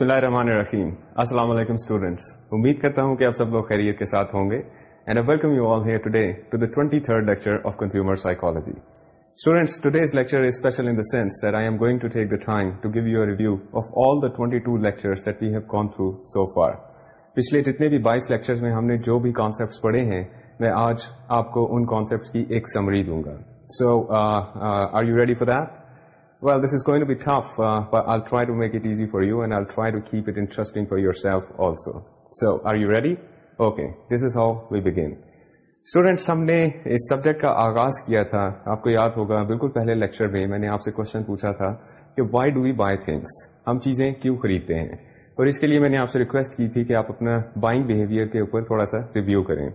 بسم اللہ الرحمن الرحیم السلام علیکم اسٹوڈینٹس امید کرتا ہوں کہ آپ سب لوگ خیریت کے ساتھ ہوں گے and I welcome you all here today to the twenty third lecture of consumer psychology students today's lecture is special in the sense that I am going to take the time to give you review of all the twenty two lectures that we have gone through so far پچھلے جتنے بھی بائیس lectures میں ہم نے جو بھی concepts پڑھے ہیں، میں آج آپ کو ان کانسیپٹس کی ایک سمری دوں گا. So are you ready for that Well, this is going to be tough, uh, but I'll try to make it easy for you and I'll try to keep it interesting for yourself also. So, are you ready? Okay, this is how we begin. Students ہم نے اس subject کا آغاز کیا تھا آپ کو یاد ہوگا بالکل پہلے لیکچر میں میں نے آپ سے کوشچن پوچھا تھا کہ why do we buy things ہم چیزیں کیوں خریدتے ہیں اور اس کے لیے میں نے آپ سے ریکویسٹ کی تھی کہ آپ اپنا بائنگ بہیویئر کے اوپر تھوڑا سا ریویو کریں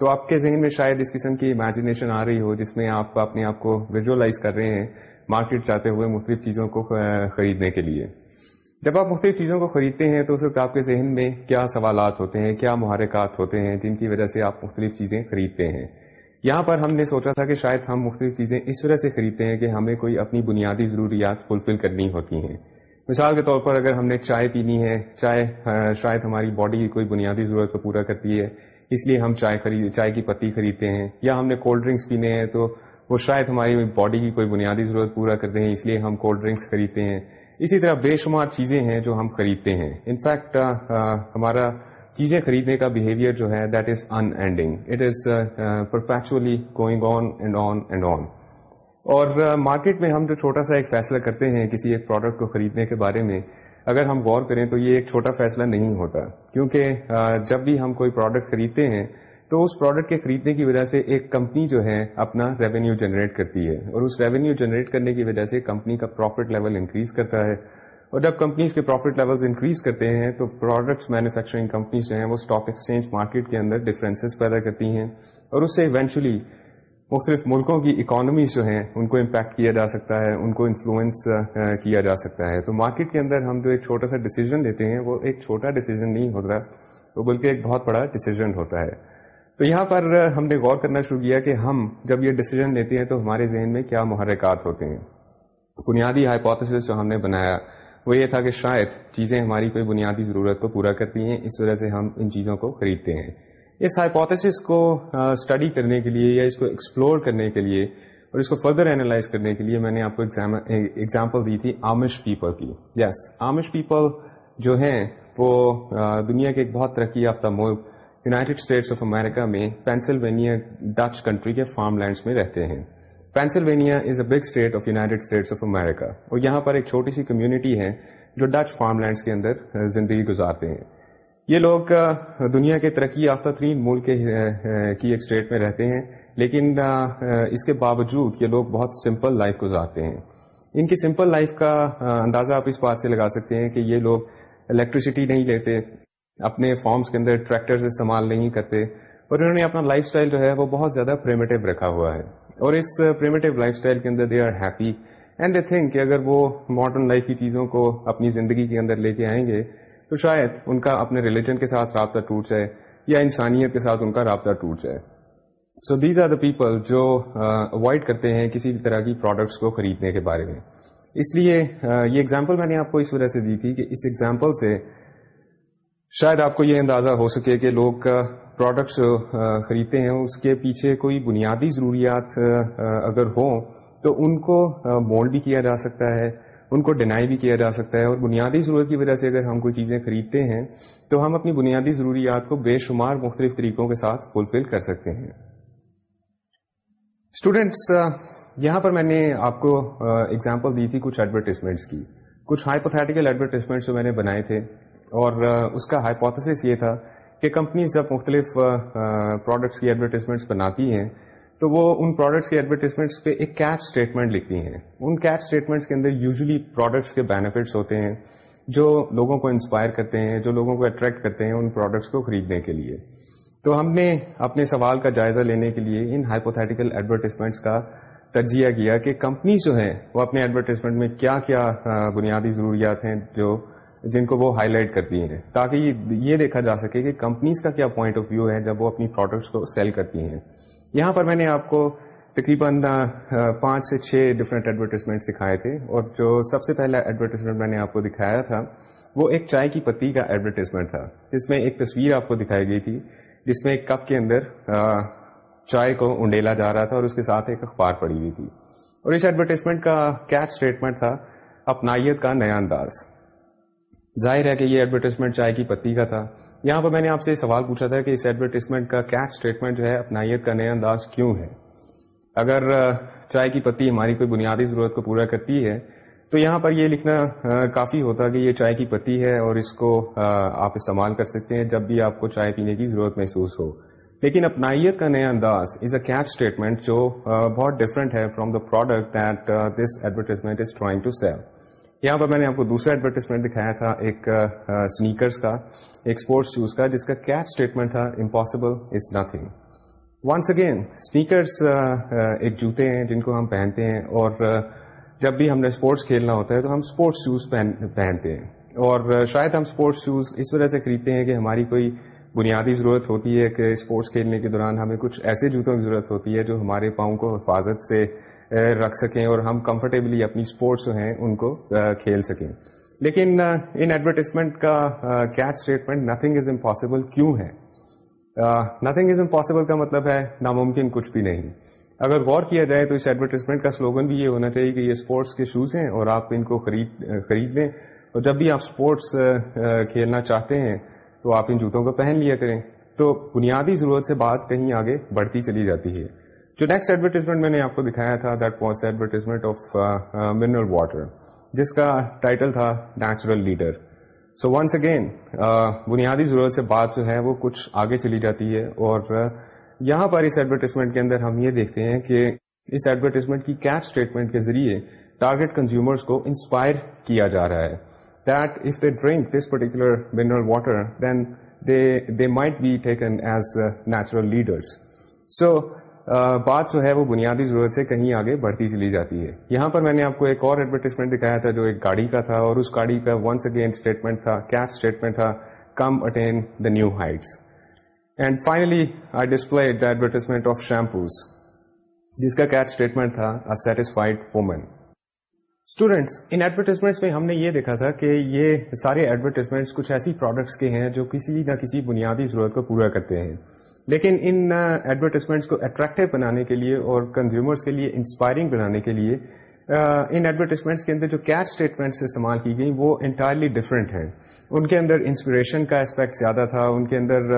تو آپ کے ذہن میں شاید اس قسم کی امیجنیشن آ رہی ہو جس میں آپ اپنے آپ کو ویژلائز کر رہے ہیں مارکیٹ چاہتے ہوئے مختلف چیزوں کو خریدنے کے لیے۔ جب آپ مختلف چیزوں کو خریدتے ہیں تو اس وقت آپ کے ذہن میں کیا سوالات ہوتے ہیں، کیا محرکات ہوتے ہیں جن کی وجہ سے آپ مختلف چیزیں خریدتے ہیں؟ یہاں پر ہم نے سوچا تھا کہ شاید ہم مختلف چیزیں اس وجہ سے خریدتے ہیں کہ ہمیں کوئی اپنی بنیادی ضروریات فلفل کرنی ہوتی ہیں۔ مثال کے طور پر اگر ہم نے چائے پینی ہے، چائے شاید ہماری باڈی کی کوئی بنیادی ضرورت کو پورا کرتی ہے، اس لیے ہم چائے خرید، چائے کی پتی خریدتے ہیں۔ یا ہم نے کولڈ ڈرنکس پینے ہیں تو وہ شاید ہماری باڈی کی کوئی بنیادی ضرورت پورا کرتے ہیں، اس لیے ہم کولڈ ڈرنکس خریدتے ہیں۔ اسی طرح بے شمار چیزیں ہیں جو ہم خریدتے ہیں۔ انفیکٹ ہمارا چیزیں خریدنے کا بہیویئر جو ہے that is unending it is perpetually going on and on and on اور مارکیٹ میں ہم جو چھوٹا سا ایک فیصلہ کرتے ہیں کسی ایک پروڈکٹ کو خریدنے کے بارے میں، اگر ہم غور کریں تو یہ ایک چھوٹا فیصلہ نہیں ہوتا۔ کیونکہ جب بھی ہم کوئی پروڈکٹ خریدتے ہیں تو اس پروڈکٹ کے خریدنے کی وجہ سے ایک کمپنی جو ہے اپنا ریونیو جنریٹ کرتی ہے اور اس ریونیو جنریٹ کرنے کی وجہ سے کمپنی کا پروفٹ لیول انکریز کرتا ہے اور جب کمپنیز کے پروفٹ لیول انکریز کرتے ہیں تو پروڈکٹس مینوفیکچرنگ کمپنیز جو ہیں وہ اسٹاک ایکسچینج مارکیٹ کے اندر ڈفرینسز پیدا کرتی ہیں اور اس سے ایونچولی مختلف ملکوں کی اکانومیز جو ہیں ان کو امپیکٹ کیا جا سکتا ہے، ان کو انفلوئنس کیا جا سکتا ہے۔ تو مارکیٹ کے اندر ہم جو ایک چھوٹا سا ڈیسیزن لیتے ہیں وہ ایک چھوٹا ڈیسیزن نہیں ہوتا، وہ بلکہ ایک بہت بڑا ڈیسیزن ہوتا ہے۔ تو یہاں پر ہم نے غور کرنا شروع کیا کہ ہم جب یہ ڈیسیزن لیتے ہیں تو ہمارے ذہن میں کیا محرکات ہوتے ہیں۔ بنیادی ہائپوتھس جو ہم نے بنایا وہ یہ تھا کہ شاید چیزیں ہماری کوئی بنیادی ضرورت کو پورا کرتی ہیں، اس وجہ سے ہم ان چیزوں کو خریدتے ہیں۔ اس ہائپوتھس کو اسٹڈی کرنے کے لیے یا اس کو ایکسپلور کرنے کے لیے اور اس کو فردر اینالائز کرنے کے لیے میں نے آپ کو ایگزامپل دی تھی آمش پیپل کی۔ یس آمش پیپل جو ہیں وہ دنیا کے ایک بہت ترقی یافتہ ملک یوناٹیڈ اسٹیٹس آف امیرکا میں پینسلوینیا ڈچ کنٹری کے فارم لینڈس میں رہتے ہیں۔ Pennsylvania is a big state of United States of America اور یہاں پر ایک چھوٹی سی کمیونٹی ہے جو ڈچ فارم لینڈس کے اندر زندگی گزارتے ہیں۔ یہ لوگ دنیا کے ترقی یافتہ ترین ملک کی ایک اسٹیٹ میں رہتے ہیں، لیکن اس کے باوجود یہ لوگ بہت سمپل لائف گزارتے ہیں۔ ان کی سمپل لائف کا اندازہ آپ اس بات سے لگا سکتے ہیں کہ یہ لوگ الیکٹریسٹی نہیں لیتے۔ اپنے فارمس کے اندر ٹریکٹر استعمال نہیں کرتے اور انہوں نے اپنا لائف اسٹائل جو ہے وہ بہت زیادہ پریمیٹو رکھا ہوا ہے۔ اور اس پریمیٹو لائف اسٹائل کے اندر they are happy and they think کہ اگر وہ ماڈرن لائف کی چیزوں کو اپنی زندگی کے اندر لے کے آئیں گے، تو شاید ان کا اپنے ریلیجن کے ساتھ رابطہ ٹوٹ جائے یا انسانیت کے ساتھ ان کا رابطہ ٹوٹ جائے۔ So these are the people جو اوائڈ کرتے ہیں کسی بھی طرح کی پروڈکٹس کو خریدنے کے بارے میں۔ اس لیے یہ اگزامپل میں نے آپ کو اس وجہ سے دی تھی کہ اس ایگزامپل سے شاید آپ کو یہ اندازہ ہو سکے کہ لوگ پروڈکٹس خریدتے ہیں، اس کے پیچھے کوئی بنیادی ضروریات اگر ہوں تو ان کو مولڈ بھی کیا جا سکتا ہے، ان کو ڈینائی بھی کیا جا سکتا ہے اور بنیادی ضرورت کی وجہ سے اگر ہم کوئی چیزیں خریدتے ہیں تو ہم اپنی بنیادی ضروریات کو بے شمار مختلف طریقوں کے ساتھ فلفل کر سکتے ہیں۔ اسٹوڈینٹس یہاں پر میں نے آپ کو اگزامپل دی تھی کچھ ایڈورٹیزمنٹس کی۔ کچھ ہائپوتھیٹیکل ایڈورٹیزمنٹس جو میں نے بنائے تھے۔ اور اس کا ہائپوتھس یہ تھا کہ کمپنیز جب مختلف پروڈکٹس کی ایڈورٹیزمنٹس بناتی ہیں، تو وہ ان پروڈکٹس کی ایڈورٹیزمنٹس پہ ایک کیچ اسٹیٹمنٹ لکھتی ہیں۔ ان کیچ اسٹیٹمنٹس کے اندر یوزلی پروڈکٹس کے بینیفٹس ہوتے ہیں، جو لوگوں کو انسپائر کرتے ہیں، جو لوگوں کو اٹریکٹ کرتے ہیں ان پروڈکٹس کو خریدنے کے لیے۔ تو ہم نے اپنے سوال کا جائزہ لینے کے لیے ان ہائپوتھیٹیکل ایڈورٹیزمنٹس کا تجزیہ کیا کہ کمپنیز جو ہیں، وہ اپنے ایڈورٹیزمنٹ میں کیا کیا بنیادی ضروریات ہیں جو جن کو وہ ہائی لائٹ کرتی ہیں، تاکہ یہ دیکھا جا سکے کہ کمپنیز کا کیا پوائنٹ آف ویو ہے جب وہ اپنی پروڈکٹس کو سیل کرتی ہیں۔ یہاں پر میں نے آپ کو تقریباً پانچ سے چھ ڈفرینٹ ایڈورٹیزمنٹ دکھائے تھے۔ اور جو سب سے پہلا ایڈورٹیزمنٹ میں نے آپ کو دکھایا تھا، وہ ایک چائے کی پتی کا ایڈورٹیزمنٹ تھا۔ جس میں ایک تصویر آپ کو دکھائی گئی تھی، جس میں ایک کپ کے اندر چائے کو انڈیلا جا رہا تھا اور اس کے ساتھ ایک اخبار پڑی ہوئی تھی۔ اور اس ایڈورٹیزمنٹ کا کیچ اسٹیٹمنٹ تھا، اپنائیت کا نیا انداز۔ ظاہر ہے کہ یہ ایڈورٹیزمنٹ چائے کی پتی کا تھا۔ یہاں پر میں نے آپ سے سوال پوچھا تھا کہ اس ایڈورٹیزمنٹ کا کیچ اسٹیٹمنٹ جو ہے اپنائیت کا نیا انداز کیوں ہے؟ اگر چائے کی پتی ہماری کوئی بنیادی ضرورت کو پورا کرتی ہے، تو یہاں پر یہ لکھنا کافی ہوتا کہ یہ چائے کی پتی ہے اور اس کو آپ استعمال کر سکتے ہیں جب بھی آپ کو چائے پینے کی ضرورت محسوس ہو۔ لیکن اپنائیت کا نیا انداز از اے کیچ اسٹیٹمنٹ جو بہت ڈفرنٹ ہے from the product that this advertisement is trying to sell یہاں پر میں نے آپ کو دوسرا ایڈورٹیزمنٹ دکھایا تھا، ایک سنیکرس کا، ایک اسپورٹس شوز کا، جس کا کیچ اسٹیٹمنٹ تھا impossible is nothing once again sneakers ایک جوتے ہیں جن کو ہم پہنتے ہیں اور جب بھی ہم نے اسپورٹس کھیلنا ہوتا ہے تو ہم اسپورٹس شوز پہنتے ہیں۔ اور شاید ہم اسپورٹس شوز اس وجہ سے خریدتے ہیں کہ ہماری کوئی بنیادی ضرورت ہوتی ہے کہ اسپورٹس کھیلنے کے دوران ہمیں کچھ ایسے جوتوں کی ضرورت ہوتی ہے جو ہمارے پاؤں کو حفاظت سے رکھ سکیں اور ہم کمفرٹیبلی اپنی اسپورٹس جو ہیں ان کو کھیل سکیں۔ لیکن ان ایڈورٹیزمنٹ کا catch statement nothing is impossible کیوں ہے؟ نتھنگ از امپاسبل کا مطلب ہے ناممکن کچھ بھی نہیں۔ اگر غور کیا جائے تو اس ایڈورٹیزمنٹ کا سلوگن بھی یہ ہونا چاہیے کہ یہ اسپورٹس کے شوز ہیں اور آپ ان کو خرید خرید لیں۔ اور جب بھی آپ اسپورٹس کھیلنا چاہتے ہیں تو آپ ان جوتوں کو پہن لیا کریں۔ تو بنیادی ضرورت سے بات کہیں آگے بڑھتی چلی جاتی ہے۔ جو نیکسٹ ایڈورٹیزمنٹ میں نے آپ کو دکھایا تھا that was advertisement of mineral water جس کا ٹائٹل تھا natural leader so once again بنیادی ضرورت سے بات جو ہے وہ کچھ آگے چلی جاتی ہے اور uh, یہاں پر اس ایڈورٹیزمنٹ کے اندر ہم یہ دیکھتے ہیں کہ اس ایڈورٹیزمنٹ کی کیچ اسٹیٹمنٹ کے ذریعے ٹارگیٹ کنزیومرس کو انسپائر کیا جا رہا ہے. That if they drink this particular mineral water then they might be taken as natural leaders so بات جو ہے وہ بنیادی ضرورت سے کہیں آگے بڑھتی چلی جاتی ہے۔ یہاں پر میں نے آپ کو ایک اور ایڈورٹیزمنٹ دکھایا تھا جو ایک گاڑی کا تھا اور اس گاڑی کا ونس اگین اسٹیٹمنٹ تھا کیچ اسٹیٹمنٹ تھا come attain the new heights and finally I display the advertisement of shampoos جس کا کیچ اسٹیٹمنٹ تھا سیٹسفائڈ وومن اسٹوڈینٹس ان ایڈورٹیزمنٹس میں ہم نے یہ دیکھا تھا کہ یہ سارے ایڈورٹیزمنٹس کچھ ایسی پروڈکٹس کے ہیں جو کسی نہ کسی بنیادی ضرورت کو پورا کرتے ہیں۔ لیکن ان ایڈورٹیزمنٹس کو اٹریکٹیو بنانے کے لیے اور کنزیومرس کے لیے انسپائرنگ بنانے کے لیے ان ایڈورٹیزمنٹس کے اندر جو کیچ اسٹیٹمنٹس استعمال کی گئی وہ انٹائرلی ڈفرینٹ ہیں۔ ان کے اندر انسپریشن کا اسپیکٹ زیادہ تھا، ان کے اندر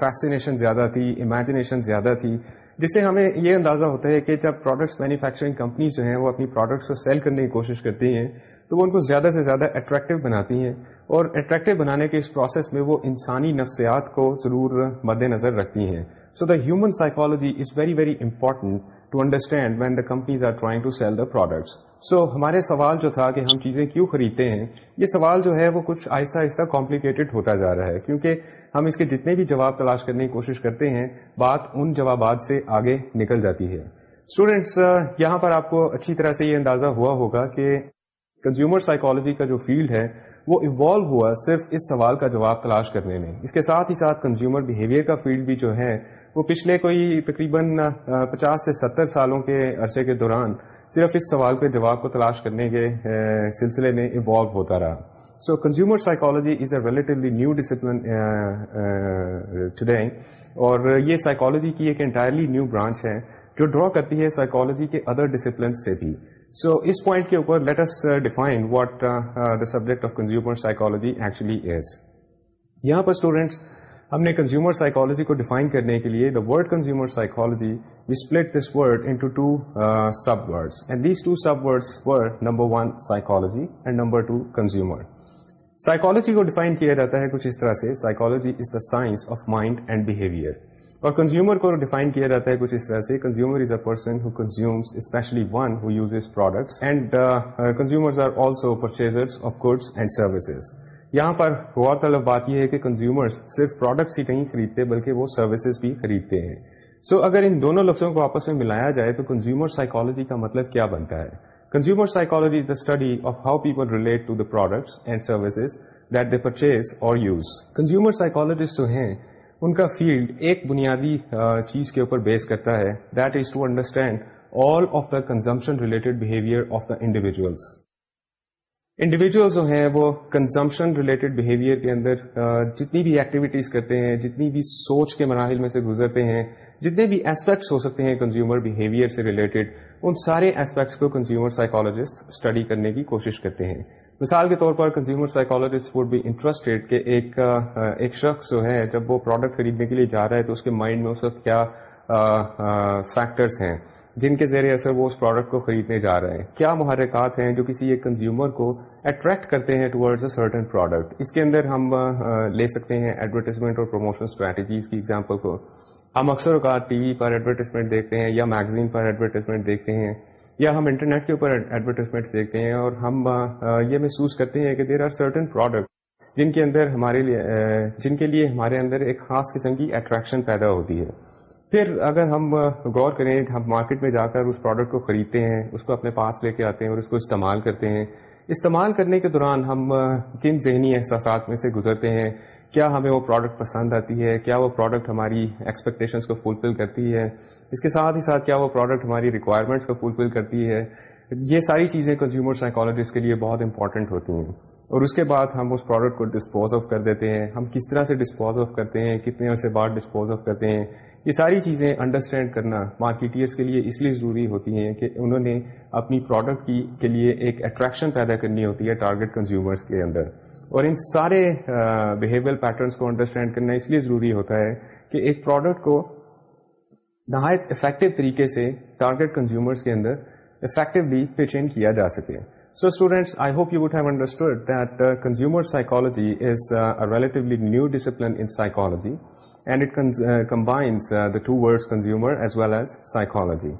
فیسینیشن زیادہ تھی امیجنیشن زیادہ تھی جس سے ہمیں یہ اندازہ ہوتا ہے کہ جب پروڈکٹس مینوفیکچرنگ کمپنیز جو ہیں وہ اپنی پروڈکٹس کو سیل کرنے کی کوشش کرتی ہیں تو وہ ان کو زیادہ سے زیادہ اٹریکٹیو بناتی ہیں۔ اور اٹریکٹیو بنانے کے اس پروسیس میں وہ انسانی نفسیات کو ضرور مد نظر رکھتی ہیں۔ So the human psychology is very very important to understand when the companies are trying to sell the products so ہمارے سوال جو تھا کہ ہم چیزیں کیوں خریدتے ہیں، یہ سوال جو ہے وہ کچھ آہستہ آہستہ کمپلیکیٹڈ ہوتا جا رہا ہے۔ کیونکہ ہم اس کے جتنے بھی جواب تلاش کرنے کی کوشش کرتے ہیں، بات ان جوابات سے آگے نکل جاتی ہے۔ اسٹوڈینٹس یہاں پر آپ کو اچھی طرح سے یہ اندازہ ہوا ہوگا کہ کنزیومر سائیکالوجی کا جو فیلڈ ہے وہ ایوالو ہوا صرف اس سوال کا جواب تلاش کرنے میں۔ اس کے ساتھ ہی ساتھ کنزیومر بہیویئر کا فیلڈ بھی جو ہے، وہ پچھلے کوئی تقریباً پچاس سے ستر سالوں کے عرصے کے دوران صرف اس سوال کے جواب کو تلاش کرنے کے سلسلے میں ایوالو ہوتا رہا۔ So consumer psychology is a relatively new discipline today اور یہ سائیکالوجی کی ایک انٹائرلی نیو برانچ ہے، جو ڈرا کرتی ہے سائیکالوجی کے ادر ڈسپلن سے بھی۔ سو اس پوائنٹ کے اوپر let's define what the subject of consumer psychology actually is یہاں پر اسٹوڈینٹس ہم نے کنزیومر سائیکالوجی کو ڈیفائن کرنے کے لیے the word consumer psychology we split this word into two sub words and these two sub words were number one psychology and number two consumer psychology کو define کیا جاتا ہے کچھ اس طرح سے psychology is the science of mind and behaviour اور consumer کو ڈیفائن کیا جاتا ہے کچھ اس طرح سے۔ Consumer is a person who consumes especially one who uses products and consumers are also purchasers of goods and services یہاں پر غور طلب بات یہ ہے کہ کنزیومرز صرف پروڈکٹس ہی نہیں خریدتے بلکہ وہ سروسز بھی خریدتے ہیں۔ سو so, اگر ان دونوں لفظوں کو آپس میں ملایا جائے تو کنزیومر سائیکالوجی کا مطلب کیا بنتا ہے؟ Consumer psychology is the study of how people relate to the products and services that they purchase اور یوز کنزیومر سائیکالوجسٹ جو ہیں ان کا فیلڈ ایک بنیادی چیز کے اوپر بیس کرتا ہے that is to understand all of the consumption related behaviour of the individuals individual جو ہیں وہ کنزمپشن ریلیٹڈ بہیویئر کے اندر جتنی بھی ایکٹیویٹیز کرتے ہیں، جتنی بھی سوچ کے مراحل میں سے گزرتے ہیں، جتنے بھی اسپیکٹس ہو سکتے ہیں کنزیومر بہیویئر سے ریلیٹڈ ان سارے اسپیکٹس کو کنزیومر سائیکالوجسٹ اسٹڈی کرنے کی کوشش کرتے ہیں۔ مثال کے طور پر consumer psychologist would be interested کہ ایک ایک شخص جو ہے، جب وہ پروڈکٹ خریدنے کے لیے جا رہا ہے تو اس کے مائنڈ میں اس وقت کیا فیکٹرس ہیں جن کے ذریعے اثر وہ اس پروڈکٹ کو خریدنے جا رہے ہیں کیا محرکات ہیں جو کسی ایک کنزیومر کو اٹریکٹ کرتے ہیں ٹورڈز اے سرٹن پروڈکٹ اس کے اندر ہم لے سکتے ہیں ایڈورٹیزمنٹ اور پروموشن اسٹریٹجیز کی ایگزامپل کو۔ ہم اکثر اوقات ٹی وی پر ایڈورٹیزمنٹ دیکھتے ہیں یا میگزین پر ایڈورٹیزمنٹ دیکھتے ہیں۔ یا ہم انٹرنیٹ کے اوپر ایڈورٹیزمنٹ دیکھتے ہیں اور ہم یہ محسوس کرتے ہیں کہ دیر آر سرٹن پروڈکٹ جن کے اندر ہمارے لیے جن کے لیے ہمارے اندر ایک خاص قسم کی اٹریکشن پیدا ہوتی ہے۔ پھر اگر ہم غور کریں ہم مارکیٹ میں جا کر اس پروڈکٹ کو خریدتے ہیں، اس کو اپنے پاس لے کے آتے ہیں اور اس کو استعمال کرتے ہیں، استعمال کرنے کے دوران ہم کن ذہنی احساسات میں سے گزرتے ہیں؟ کیا ہمیں وہ پروڈکٹ پسند آتی ہے؟ کیا وہ پروڈکٹ ہماری ایکسپیکٹیشنس کو فلفل کرتی ہے؟ اس کے ساتھ ہی ساتھ کیا وہ پروڈکٹ ہماری ریکوائرمنٹس کو فلفل کرتی ہے؟ یہ ساری چیزیں کنزیومر سائیکالوجسٹ کے لیے بہت امپورٹنٹ ہوتی ہیں۔ اور اس کے بعد ہم اس پروڈکٹ کو ڈسپوز آف کر دیتے ہیں۔ ہم کس طرح سے ڈسپوز آف کرتے ہیں؟ کتنے عرصے بعد ڈسپوز آف کرتے ہیں؟ یہ ساری چیزیں انڈرسٹینڈ کرنا مارکیٹرس کے لیے اس لیے ضروری ہوتی ہیں کہ انہوں نے اپنی پروڈکٹ کی کے لیے ایک اٹریکشن پیدا کرنی ہوتی ہے ٹارگیٹ کنزیومرس کے اندر۔ اور ان سارے بہیویئر پیٹرنس کو انڈرسٹینڈ کرنا اس لیے ضروری ہوتا ہے کہ ایک پروڈکٹ کو نہایت افیکٹو طریقے سے ٹارگیٹ کنزیومرس کے اندر افیکٹولی پیچ ان کیا جا سکے۔ So students I hope you would have understood that consumer psychology is relatively new discipline in psychology and it combines the two word consumer as well as psychology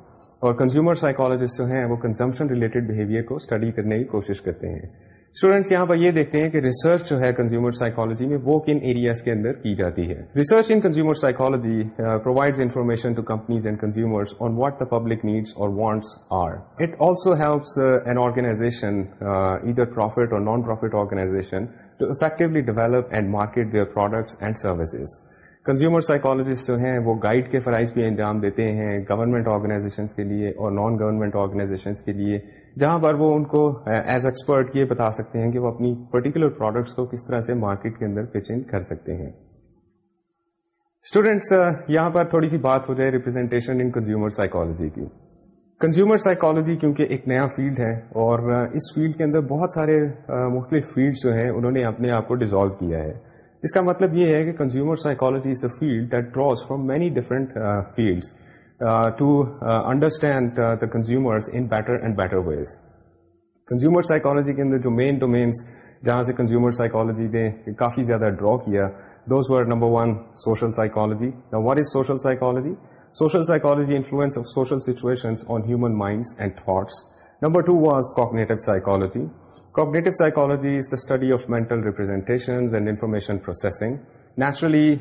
اور consumer psychologist جو ہیں وہ consumption related behaviour کو study کرنے کی کوشش کرتے ہیں۔ اسٹوڈینٹس یہاں پر یہ دیکھتے ہیں کہ ریسرچ جو ہے کنزیومر سائیکالوجی میں وہ کن ایریاز کے اندر کی جاتی ہے۔ Research in consumer psychology provide information to companies and consumers on what the public needs اور wants are it also helps an organisation either profit or non profit organisation to effectively develop and market their products and services consumer psychologist جو ہیں وہ guide کے فرائض بھی انجام دیتے ہیں گورنمنٹ آرگنائزیشنس کے لیے اور نان گورنمنٹ آرگنائزیشنس کے لیے۔ جہاں پر وہ ان کو ایز ایکسپرٹ یہ بتا سکتے ہیں کہ وہ اپنی پرٹیکولر پروڈکٹس کو کس طرح سے مارکیٹ کے اندر پیچنگ کر سکتے ہیں۔ اسٹوڈینٹس یہاں پر تھوڑی سی بات ہو جائے ریپرزینٹیشن ان کنزیومر سائیکالوجی کی۔ کنزیومر سائیکالوجی کیونکہ ایک نیا فیلڈ ہے اور اس فیلڈ کے اندر بہت سارے مختلف فیلڈ جو ہیں انہوں نے اپنے آپ کو ڈیزالو کیا ہے۔ اس کا مطلب یہ ہے کہ consumer psychology is the field that draws from many different fields to understand the consumers in better and better ways consumer psychology کے اندر جو مین ڈومینس جہاں سے کنزیومر سائیکالوجی نے کافی زیادہ ڈرا کیا those were number one social psychology what is social psychology social psychology influence of social situation on human minds and thoughts number two was cognitive psychology cognitive psychology is the study of mental representation and information processing naturally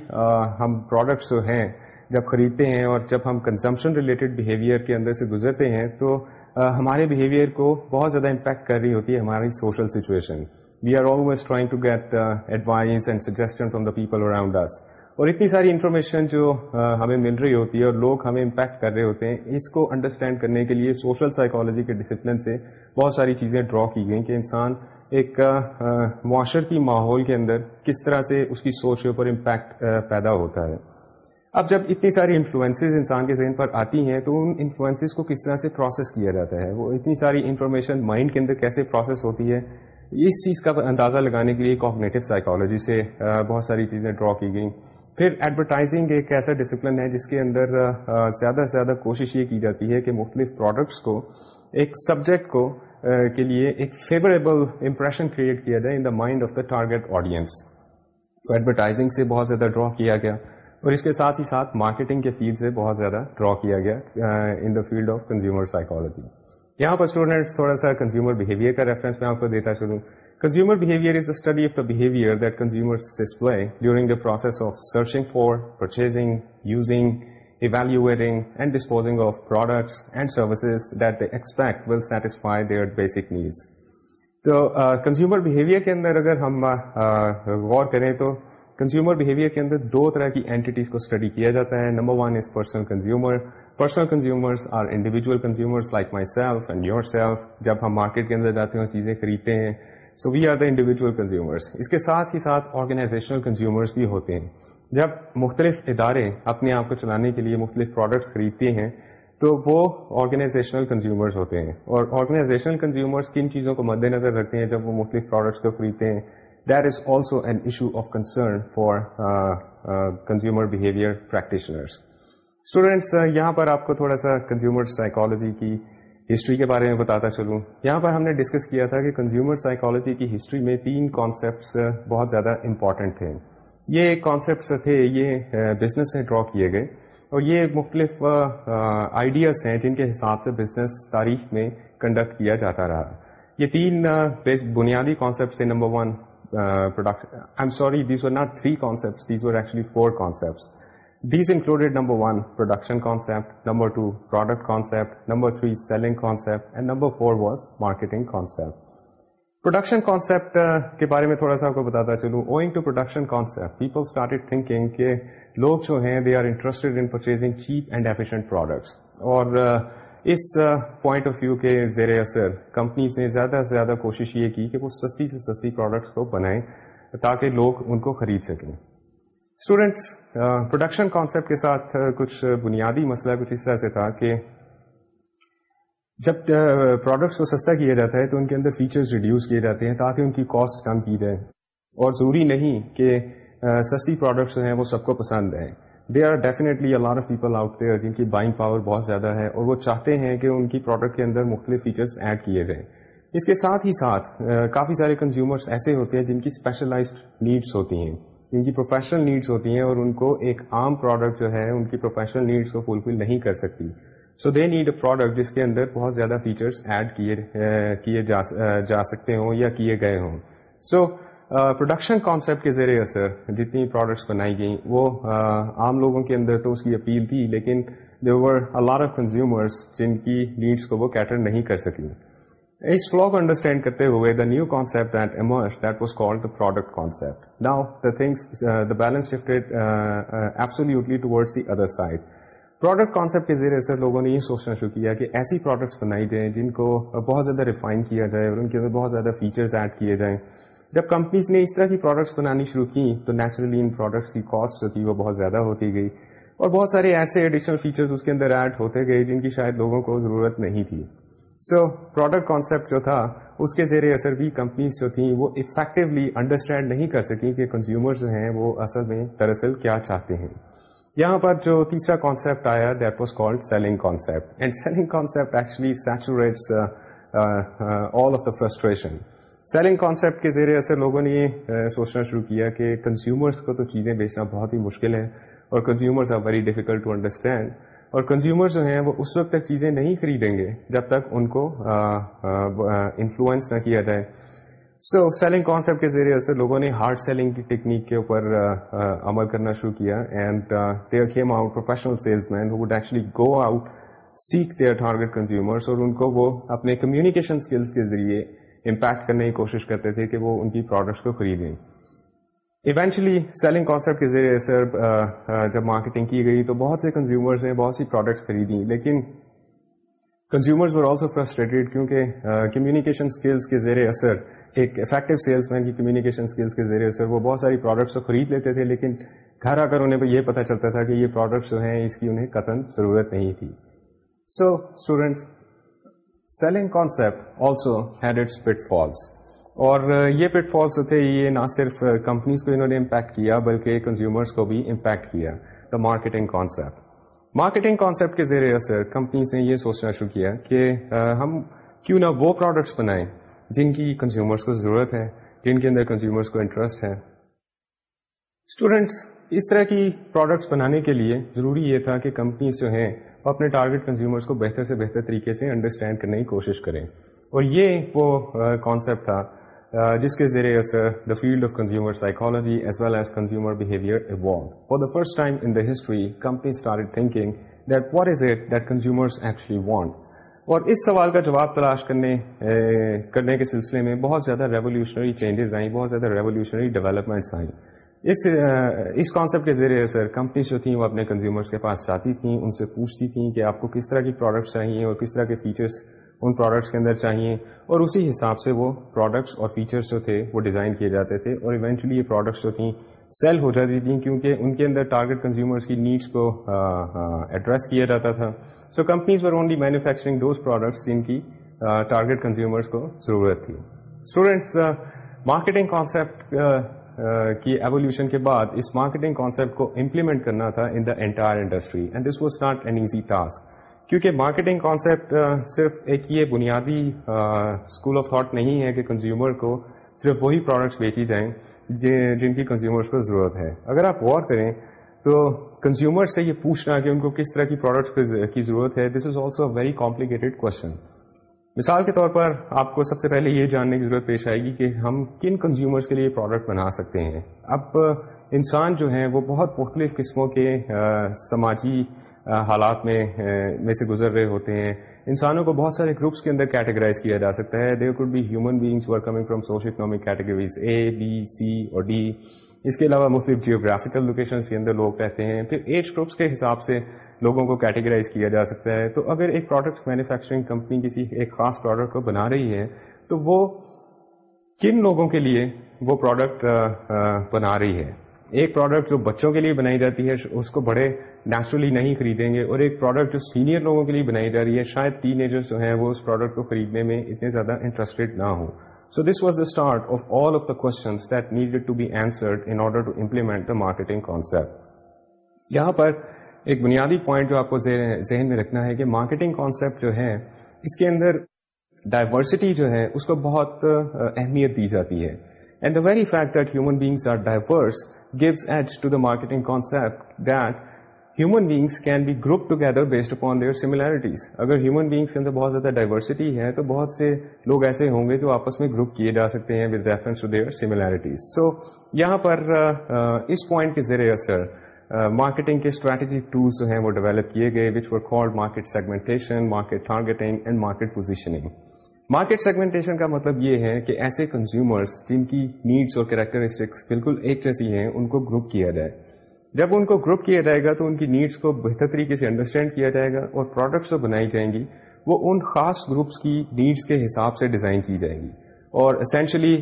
ہم products جو ہیں جب خریدتے ہیں اور جب ہم consumption related behaviour کے اندر سے گزرتے ہیں تو ہمارے بہیویئر کو بہت زیادہ امپیکٹ کر رہی ہوتی ہے ہماری social situation we are always trying to get advice and suggestion from the people around us اور اتنی ساری انفارمیشن جو ہمیں مل رہی ہوتی ہے اور لوگ ہمیں امپیکٹ کر رہے ہوتے ہیں، اس کو انڈرسٹینڈ کرنے کے لیے سوشل سائیکالوجی کے ڈسپلن سے بہت ساری چیزیں ڈرا کی گئیں کہ انسان ایک معاشرتی ماحول کے اندر کس طرح سے اس کی سوچ کے اوپر امپیکٹ پیدا ہوتا ہے۔ اب جب اتنی ساری انفلوئنسز انسان کے ذہن پر آتی ہیں، تو ان انفلوئنسز کو کس طرح سے پروسیس کیا جاتا ہے؟ وہ اتنی ساری انفارمیشن مائنڈ کے اندر کیسے پروسیس ہوتی ہے؟ اس چیز کا اندازہ لگانے کے لیے کوگنیٹو سائیکالوجی سے بہت ساری چیزیں ڈرا کی گئیں۔ پھر ایڈورٹائزنگ ایک ایسا ڈسپلن ہے جس کے اندر زیادہ سے زیادہ کوشش یہ کی جاتی ہے کہ مختلف پروڈکٹس کو، ایک سبجیکٹ کو کے لیے ایک فیوریبل امپریشن کریٹ کیا جائے in the mind of the target audience تو ایڈورٹائزنگ سے بہت زیادہ ڈرا کیا گیا۔ اور اس کے ساتھ ہی ساتھ مارکیٹنگ کے فیلڈ سے بہت زیادہ ڈرا کیا گیا in the field of consumer psychology یہاں پر اسٹوڈینٹس تھوڑا سا کنزیومر بہیویئر کا ریفرنس میں آپ کو دیتا چلوں consumer behaviour is the study of the behaviour that consumer display during the process of searching for purchasing using evaluating and disposing of products and services that they expect will satisfy their basic needs. تو consumer behaviour کے اندر اگر ہم uh, uh, غور کریں تو consumer behaviour کے اندر دو طرح کی اینٹیز کو اسٹڈی کیا جاتا ہے۔ Number one is personal consumer personal consumers are individual consumers like myself and yourself جب ہم مارکیٹ کے اندر جاتے ہیں چیزیں خریدتے ہیں so we are the individual consumers اس کے ساتھ ہی ساتھ آرگنائزیشنل کنزیومرس بھی ہوتے ہیں۔ جب مختلف ادارے اپنے آپ کو چلانے کے لیے مختلف پروڈکٹ خریدتے ہیں، تو وہ آرگنائزیشنل کنزیومرز ہوتے ہیں۔ اور آرگنائزیشنل کنزیومرز کن چیزوں کو مد نظر رکھتے ہیں جب وہ مختلف پروڈکٹس کو خریدتے ہیں؟ That is also an issue of concern for consumer behaviour practitioners students یہاں پر آپ کو تھوڑا سا کنزیومر سائیکالوجی کی ہسٹری کے بارے میں بتاتا چلوں یہاں پر ہم نے ڈسکس کیا تھا کہ کنزیومر سائیکالوجی کی ہسٹری میں تین کانسیپٹس بہت زیادہ امپورٹنٹ تھے یہ کانسیپٹس تھے یہ بزنس سے ڈرا کیے گئے اور یہ مختلف آئیڈیاز ہیں جن کے حساب سے بزنس تاریخ میں کنڈکٹ کیا جاتا رہا یہ تین بنیادی کانسیپٹس ہیں number one production I am sorry these were not three concepts these were actually four concepts these included number one production concept number two product concept number three selling concept and number four was marketing concept production concept کے بارے میں تھوڑا سا آپ کو بتاتا چلوں owing to production concept people started thinking کہ لوگ جو ہیں they are interested in purchasing cheap and efficient products اور اس پوائنٹ آف ویو کے زیر اثر کمپنیز نے زیادہ سے زیادہ کوشش یہ کی کہ وہ سستی سے سستی پروڈکٹس کو بنائیں تاکہ لوگ ان کو خرید سکیں۔ اسٹوڈینٹس پروڈکشن کانسیپٹ کے ساتھ کچھ بنیادی مسئلہ کچھ اس طرح سے تھا کہ جب پروڈکٹس کو سستا کیا جاتا ہے تو ان کے اندر فیچرز ریڈیوس کیے جاتے ہیں تاکہ ان کی کاسٹ کم کی جائے۔ اور ضروری نہیں کہ سستی پروڈکٹس ہیں وہ سب کو پسند ہیں they are definitely a lot of people out there جن کی بائنگ پاور بہت زیادہ ہے اور وہ چاہتے ہیں کہ ان کی پروڈکٹ کے اندر مختلف فیچرس ایڈ کیے جائیں۔ اس کے ساتھ ہی ساتھ کافی سارے کنزیومرس ایسے ہوتے ہیں جن کی اسپیشلائزڈ نیڈس ہوتی ہیں۔ جن کی پروفیشنل نیڈس ہوتی ہیں اور ان کو ایک عام پروڈکٹ جو ہے ان کی پروفیشنل نیڈس کو فلفل نہیں کر سکتی۔ So they need a product جس کے اندر بہت زیادہ فیچرس ایڈ کیے جا سکتے ہوں یا کیے گئے ہوں۔ سو پروڈکشن کانسیپٹ کے ذریعے اثر جتنی پروڈکٹس بنائی گئیں، وہ عام لوگوں کے اندر تو اس کی اپیل تھی، لیکن دیور لار آف کنزیومرس جن کی نیڈس کو وہ کیٹر نہیں کر سکی اس فلو کو انڈرسٹینڈ کرتے ہوئے the new concept that emerged that was called the product concept now the things the balance shifted absolutely towards the other side product concept کے ذریعے سے لوگوں نے یہ سوچنا شروع کیا کہ ایسی پروڈکٹس بنائی جائیں جن کو بہت زیادہ ریفائن کیا جائے اور ان کے اندر بہت زیادہ فیچرز ایڈ کیے جائیں۔ جب کمپنیز نے اس طرح کی پروڈکٹس بنانی شروع کی، تو نیچرلی ان پروڈکٹس کی کاسٹ جو تھی وہ بہت زیادہ ہوتی گئی۔ اور بہت سارے ایسے ایڈیشنل فیچرز اس کے اندر ایڈ ہوتے گئے جن کی شاید لوگوں کو ضرورت نہیں تھی۔ سو پروڈکٹ کانسیپٹ جو تھا، اس کے زیر اثر بھی کمپنیز جو تھیں، وہ افیکٹولی انڈرسٹینڈ نہیں کر سکیں کہ کنزیومر جو ہیں، وہ اصل میں دراصل کیا چاہتے ہیں۔ یہاں پر جو تیسرا کانسیپٹ آیا that was called selling concept and selling concept actually saturates all of the frustration selling concept کے ذریعے سے لوگوں نے یہ سوچنا شروع کیا کہ کنزیومرس کو تو چیزیں بیچنا بہت ہی مشکل ہے اور consumers are very difficult to understand اور کنزیومر جو ہیں وہ اس وقت تک چیزیں نہیں خریدیں گے جب تک ان کو انفلوئنس نہ کیا جائے۔ سو سیلنگ کانسیپٹ کے ذریعے سے لوگوں نے ہارڈ سیلنگ کی ٹیکنیک کے اوپر عمل کرنا شروع کیا and there came out professional salesmen would actually go out seek their target consumers اور ان کو وہ اپنے کمیونیکیشن اسکلس کے ذریعے امپیکٹ کرنے کی کوشش کرتے تھے کہ وہ ان کی پروڈکٹس کو خریدیں۔ ایونچولی سیلنگ کانسیپٹ کے ذریعے سے جب مارکیٹنگ کی گئی تو بہت سے کنزیومرز نے بہت سی پروڈکٹس خریدیں۔ لیکن کنزیومرز ور آلسو فرسٹریٹیڈ کیونکہ کمیونیکیشن اسکلس کے زیر اثر، ایک افیکٹو سیلس مین کی کمیونیکیشن اسکلس کے ذریعے اثر، وہ بہت ساری پروڈکٹس خرید لیتے تھے، لیکن گھر آ کر انہیں یہ پتا چلتا تھا کہ یہ پروڈکٹس جو ہیں، اس کی انہیں قطن ضرورت نہیں تھی۔ So students selling concept also had its pitfalls اور یہ پٹ فالس ہوتے یہ نہ صرف کمپنیز کو انہوں نے امپیکٹ کیا، بلکہ کنزیومرس کو بھی امپیکٹ کیا. The marketing concept marketing concept کے ذریعے اثر کمپنیز نے یہ سوچنا شروع کیا کہ ہم کیوں نہ وہ پروڈکٹس بنائیں جن کی کنزیومرس کو ضرورت ہے، جن کے اندر کنزیومرس کو انٹرسٹ ہے. اسٹوڈینٹس اس طرح کی پروڈکٹس بنانے کے لیے ضروری یہ تھا کہ کمپنیز جو ہیں وہ اپنے ٹارگیٹ کنزیومرس کو بہتر سے بہتر طریقے سے انڈرسٹینڈ کرنے کی کوشش کریں۔ اور یہ وہ کانسیپٹ تھا جس کے ذریعے اثر the field of consumer psychology as well as consumer behaviour evolve for the first time in the history company start thinking that what is it that consumers actually want اور اس سوال کا جواب تلاش کرنے کرنے کے سلسلے میں بہت زیادہ ریولیوشنری چینجز آئیں، بہت زیادہ ریولیوشنری ڈیولپمنٹس آئیں۔ اس اس کانسیپٹ کے ذریعے اثر کمپنیز جو تھیں وہ اپنے کنزیومرس کے پاس جاتی تھیں، ان سے پوچھتی تھیں کہ آپ کو کس طرح کی پروڈکٹس چاہیے اور کس طرح کے فیچرس ان پروڈکٹس کے اندر چاہیے۔ اور اسی حساب سے وہ پروڈکٹس اور فیچرس جو تھے وہ ڈیزائن کیے جاتے تھے اور ایونچولی یہ پروڈکٹس جو تھیں سیل ہو جاتی تھیں کیونکہ ان کے اندر ٹارگیٹ کنزیومرس کی نیڈس کو ایڈریس کیا جاتا تھا۔ So companies were only manufacturing those products جن کی ٹارگیٹ کنزیومرس کو ضرورت تھی۔ اسٹوڈینٹس مارکیٹنگ کانسیپٹ کی ایولیوشن کے بعد اس مارکیٹنگ کانسیپٹ کو امپلیمنٹ کرنا تھا in the entire industry and this was not an easy task کیونکہ مارکیٹنگ کانسیپٹ صرف ایک یہ بنیادی اسکول آف تھاٹ نہیں ہے کہ کنزیومر کو صرف وہی پروڈکٹس بیچی جائیں جن کی کنزیومرس کو ضرورت ہے۔ اگر آپ غور کریں تو کنزیومر سے یہ پوچھنا کہ ان کو کس طرح کی پروڈکٹس کی ضرورت ہے this is also very complicated question مثال کے طور پر آپ کو سب سے پہلے یہ جاننے کی ضرورت پیش آئے گی کہ ہم کن کنزیومرز کے لیے پروڈکٹ بنا سکتے ہیں۔ اب، انسان جو ہیں وہ بہت مختلف قسموں کے سماجی حالات میں میں سے گزر رہے ہوتے ہیں۔ انسانوں کو بہت سارے گروپس کے اندر کیٹیگرائز کیا جا سکتا ہے۔ There could be human beings are coming from social economic categories A B C اور ڈی اس کے علاوہ مختلف جیوگرافیکل لوکیشن کے اندر لوگ رہتے ہیں۔ پھر ایج گروپس کے حساب سے لوگوں کو کیٹیگرائز کیا جا سکتا ہے۔ تو اگر ایک پروڈکٹ مینوفیکچرنگ کمپنی کسی ایک خاص پروڈکٹ کو بنا رہی ہے، تو وہ کن لوگوں کے لیے وہ پروڈکٹ بنا رہی ہے؟ ایک پروڈکٹ جو بچوں کے لیے بنائی جاتی ہے، اس کو بڑے نیچرلی نہیں خریدیں گے، اور ایک پروڈکٹ جو سینئر لوگوں کے لیے بنائی جا رہی ہے، شاید ٹین ایجرس جو ہیں، وہ اس پروڈکٹ کو خریدنے میں اتنے زیادہ انٹرسٹیڈ نہ ہوں۔ So this was the start of all of the questions that needed to be answered in order to implement the marketing concept یہاں پر ایک بنیادی پوائنٹ جو آپ کو ذہن میں رکھنا ہے کہ مارکیٹنگ کانسیپٹ جو ہے اس کے اندر ڈائیورسٹی جو ہے اس کو بہت اہمیت دی جاتی ہے and the very fact that human beings are diverse gives edge to the marketing concept that human beings can be group together based upon their similarities اگر ہیومن بیگس کے اندر بہت زیادہ ڈائیورسٹی ہے تو بہت سے لوگ ایسے ہوں گے جو آپس میں گروپ کیے جا سکتے ہیں with reference to their similarities so یہاں پر اس پوائنٹ کے ذریعے اثر مارکیٹنگ کے اسٹریٹجی ٹولس جو ہیں وہ ڈیولپ کیے گئے which were called market segmentation market targeting and market positioning market segmentation کا مطلب یہ ہے کہ ایسے کنزیومرس جن کی نیڈس اور کریکٹرسٹکس بالکل ایک جیسی ہیں، ان کو گروپ کیا جائے۔ جب ان کو گروپ کیا جائے گا تو ان کی نیڈس کو بہتر طریقے سے انڈرسٹینڈ کیا جائے گا اور پروڈکٹس جو بنائی جائیں گی، وہ ان خاص گروپس کی نیڈس کے حساب سے ڈیزائن کی جائے گی۔ اور اسینشلی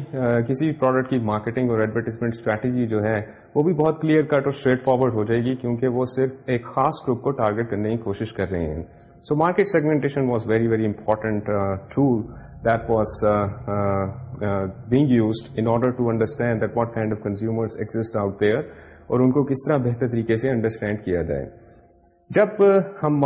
کسی بھی پروڈکٹ کی مارکیٹنگ اور ایڈورٹیزمنٹ اسٹریٹجی جو ہے، وہ بھی بہت کلیئر کٹ اور اسٹریٹ فارورڈ ہو جائے گی کیونکہ وہ صرف ایک خاص گروپ کو ٹارگیٹ کرنے کی کوشش کر رہے ہیں۔ So market segmentation was very very important tool that was being used in order to understand that what kind of consumers exist out there اور ان کو کس طرح بہتر طریقے سے انڈرسٹینڈ کیا جائے۔ جب ہم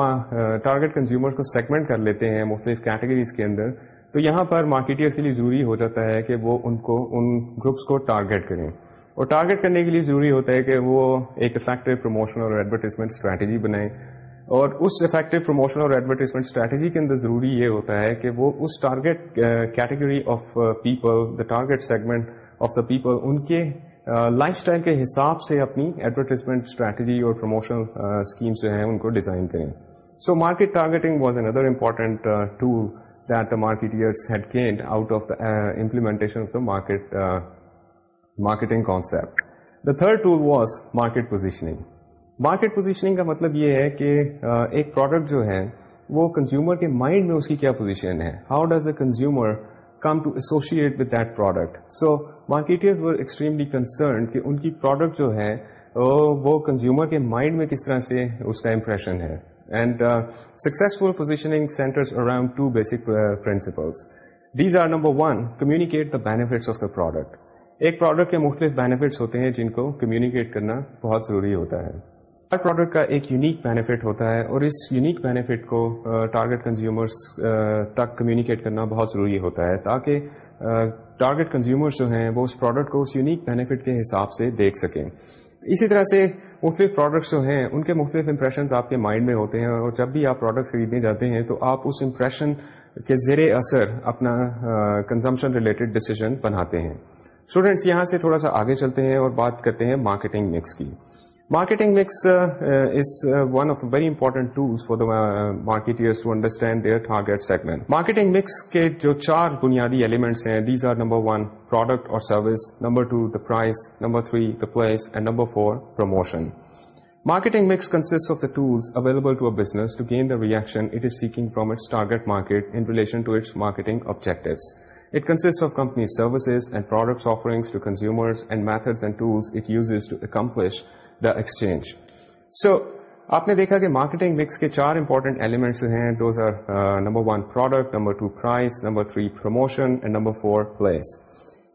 ٹارگیٹ کنزیومر کو سیگمنٹ کر لیتے ہیں مختلف کیٹیگریز کے اندر، تو یہاں پر مارکیٹرس کے لیے ضروری ہو جاتا ہے کہ وہ ان کو، ان گروپس کو ٹارگیٹ کریں۔ اور ٹارگیٹ کرنے کے لیے ضروری ہوتا ہے کہ وہ ایک افیکٹو پروموشن اور ایڈورٹیزمنٹ اسٹریٹجی بنائیں۔ اور اس افیکٹو پروموشن اور ایڈورٹیزمنٹ اسٹریٹجی کے اندر ضروری یہ ہوتا ہے کہ وہ اس target category of people the target segment of the people ان کے لائف اسٹائل کے حساب سے اپنی ایڈورٹیزمنٹ اسٹریٹجی اور پروموشن اسکیمس جو ہیں ان کو ڈیزائن کریں so market targeting was another important tool that the marketeers had gained out of the uh, implementation of the market uh, marketing concept. The third tool was market positioning. Market positioning کا مطلب یہ ہے کہ ایک product جو ہے وہ consumer کے مائنڈ میں اس کی کیا پوزیشن ہے how does the consumer come to associate with that product so marketers were extremely concern کہ ان کی پروڈکٹ جو ہے، وہ کنزیومر کے مائنڈ میں کس طرح سے اس کا امپریشن ہے. And successful positioning centres around two basic principles these are number one communicate the benefits of the product ایک پروڈکٹ کے مختلف بینیفٹس ہوتے ہیں جن کو کمیونیکیٹ کرنا بہت ضروری ہوتا ہے. ہر پروڈکٹ کا ایک یونیک بینیفٹ ہوتا ہے اور اس یونیک بینیفٹ کو ٹارگیٹ کنزیومرس تک کمیونیکیٹ کرنا بہت ضروری ہوتا ہے تاکہ ٹارگیٹ کنزیومرس جو ہیں وہ اس پروڈکٹ کو اس یونیک بینیفٹ کے حساب سے دیکھ سکیں۔ اسی طرح سے مختلف پروڈکٹس جو ہیں، ان کے مختلف امپریشنز آپ کے مائنڈ میں ہوتے ہیں اور جب بھی آپ پروڈکٹ خریدنے جاتے ہیں تو آپ اس امپریشن کے زیر اثر اپنا کنزمپشن ریلیٹڈ ڈسیزن بناتے ہیں۔ اسٹوڈینٹس یہاں سے تھوڑا سا آگے چلتے ہیں اور بات کرتے ہیں مارکیٹنگ مکس کی۔ Marketing mix is one of very important tools for the marketers to understand their target segment marketing mix کے جو چار بنیادی ایلیمنٹس ہیں these are number one product اور service number two the price number three the place and number four promotion Marketing mix consists of the tools available to a business to gain the reaction it is seeking from its target market in relation to its marketing objectives. It consists of company's services and products offerings to consumers and methods and tools it uses to accomplish the exchange. So, آپ نے دیکھا کہ marketing mix کے چار important elements ہیں those are number one product number two price number three promotion and number four place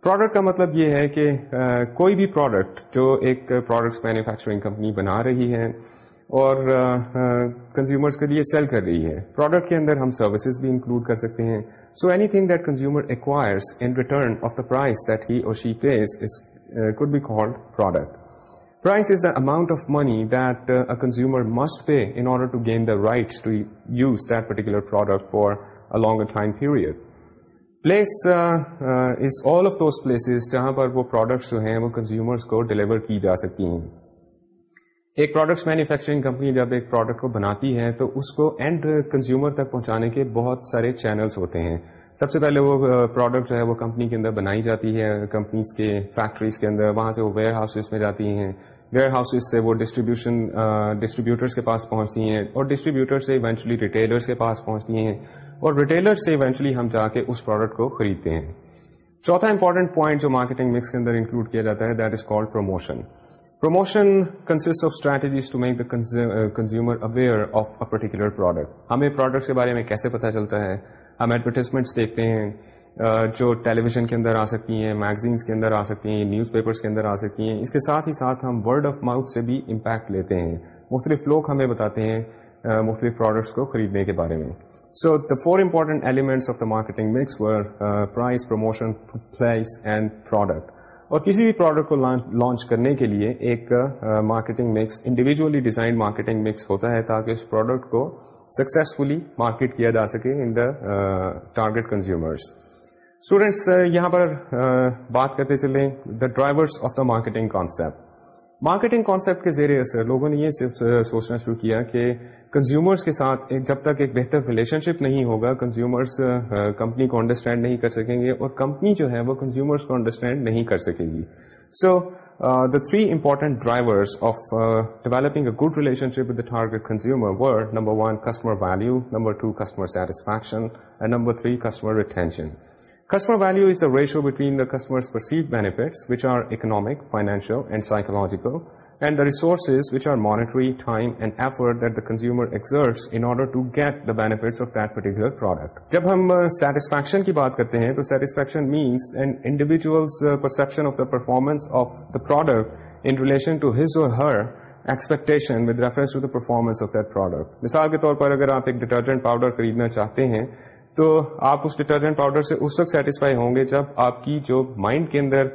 product کا مطلب یہ ہے کہ uh, کوئی بھی پروڈکٹ جو ایک پروڈکٹس مینوفیکچرنگ کمپنی بنا رہی ہے اور کنزیومرس uh, uh, کے لیے سیل کر رہی ہے پروڈکٹ کے اندر ہم سروسز بھی انکلوڈ کر سکتے ہیں. So anything that consumer acquires in return of the price that he or she pays is could be called product Price is the amount of money that uh, a consumer must pay in order to gain the rights to use that particular product for a longer time period. Place uh, uh, is all of those places جہاں پر وہ products جو ہیں وہ consumers کو deliver کی جا سکتی ہیں ایک پروڈکٹس مینوفیکچرنگ کمپنی جب ایک پروڈکٹ کو بناتی ہے تو اس کو اینڈ کنزیومر تک پہنچانے کے بہت سارے چینلس ہوتے ہیں سب سے پہلے وہ پروڈکٹ جو ہے وہ کمپنی کے اندر بنائی جاتی ہے کمپنیز کے فیکٹریز کے اندر وہاں سے وہ ویئر ہاؤسز میں جاتی ہیں ویئر ہاؤسز سے وہ ڈسٹریبیوشن ڈسٹریبیوٹرس کے پاس پہنچتی ہیں اور ڈسٹریبیوٹر سے ایونچولی ریٹیلرس کے پاس پہنچتی ہیں اور ریٹیلر سے ایونچولی ہم جا کے اس پروڈکٹ کو خریدتے ہیں۔ چوتھا امپورٹنٹ پوائنٹ جو مارکیٹنگ مکس کے اندر انکلوڈ کیا جاتا ہے that is called promotion promotion consist of strategies to make the consumer aware of a particular product ہمیں پروڈکٹ کے بارے میں کیسے پتا چلتا ہے؟ ہم ایڈورٹیزمنٹس دیکھتے ہیں۔ جو ٹیلی ویژن کے اندر آ سکتی ہیں میگزینس کے اندر آ سکتی ہیں نیوز پیپرس کے اندر آ سکتی ہیں، اس کے ساتھ ہی ساتھ ہم ورڈ آف ماؤتھ سے بھی امپیکٹ لیتے ہیں۔ مختلف لوگ ہمیں بتاتے ہیں مختلف پروڈکٹس کو خریدنے کے بارے میں۔ So the four important elements of the marketing mix were price promotion price and product اور کسی بھی پروڈکٹ کو لانچ کرنے کے لیے ایک marketing mix individually design marketing mix ہوتا ہے تاکہ اس پروڈکٹ کو سکسیزفلی مارکیٹ کیا جا سکے in the target consumers students یہاں پر بات کرتے چلیں the drivers of the marketing concept marketing concept کے زیر اثر لوگوں نے یہ صرف سوچنا شروع کیا کہ کنزیومرس کے ساتھ جب تک ایک بہتر ریلیشن شپ نہیں ہوگا کنزیومرس کمپنی کو انڈرسٹینڈ نہیں کر سکیں گے اور کمپنی جو ہے وہ کنزیومرس کو انڈرسٹینڈ نہیں کر سکے گی so the three important drivers of developing a good relationship with target consumer were number one customer value number two customer satisfaction and number three customer retention Customer value is the ratio between the customer's perceived benefits, which are economic, financial, and psychological, and the resources, which are monetary, time, and effort that the consumer exerts in order to get the benefits of that particular product. جب ہم satisfaction کی بات کرتے ہیں تو satisfaction means an individual's perception of the performance of the product in relation to his or her expectation with reference to the performance of that product مثال کے طور پر اگر آپ ایک ڈٹرجنٹ پاؤڈر خریدنا چاہتے ہیں تو آپ اس ڈٹرجنٹ پاؤڈر سے اس وقت سیٹسفائی ہوں گے جب آپ کی جو مائنڈ کے اندر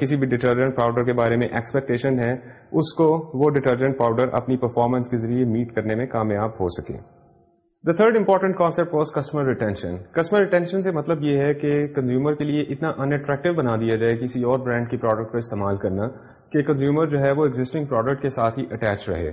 کسی بھی ڈٹرجنٹ پاؤڈر کے بارے میں ایکسپیکٹیشن ہے، اس کو وہ ڈٹرجنٹ پاؤڈر اپنی پرفارمنس کے ذریعے میٹ کرنے میں کامیاب ہو سکے۔ The third important concept was customer retention customer retention سے مطلب یہ ہے کہ کنزیومر کے لیے اتنا ان اٹریکٹو بنا دیا جائے کسی اور برانڈ کی پروڈکٹ کو استعمال کرنا کہ کنزیومر جو ہے وہ ایگزٹنگ پروڈکٹ کے ساتھ ہی اٹیچ رہے۔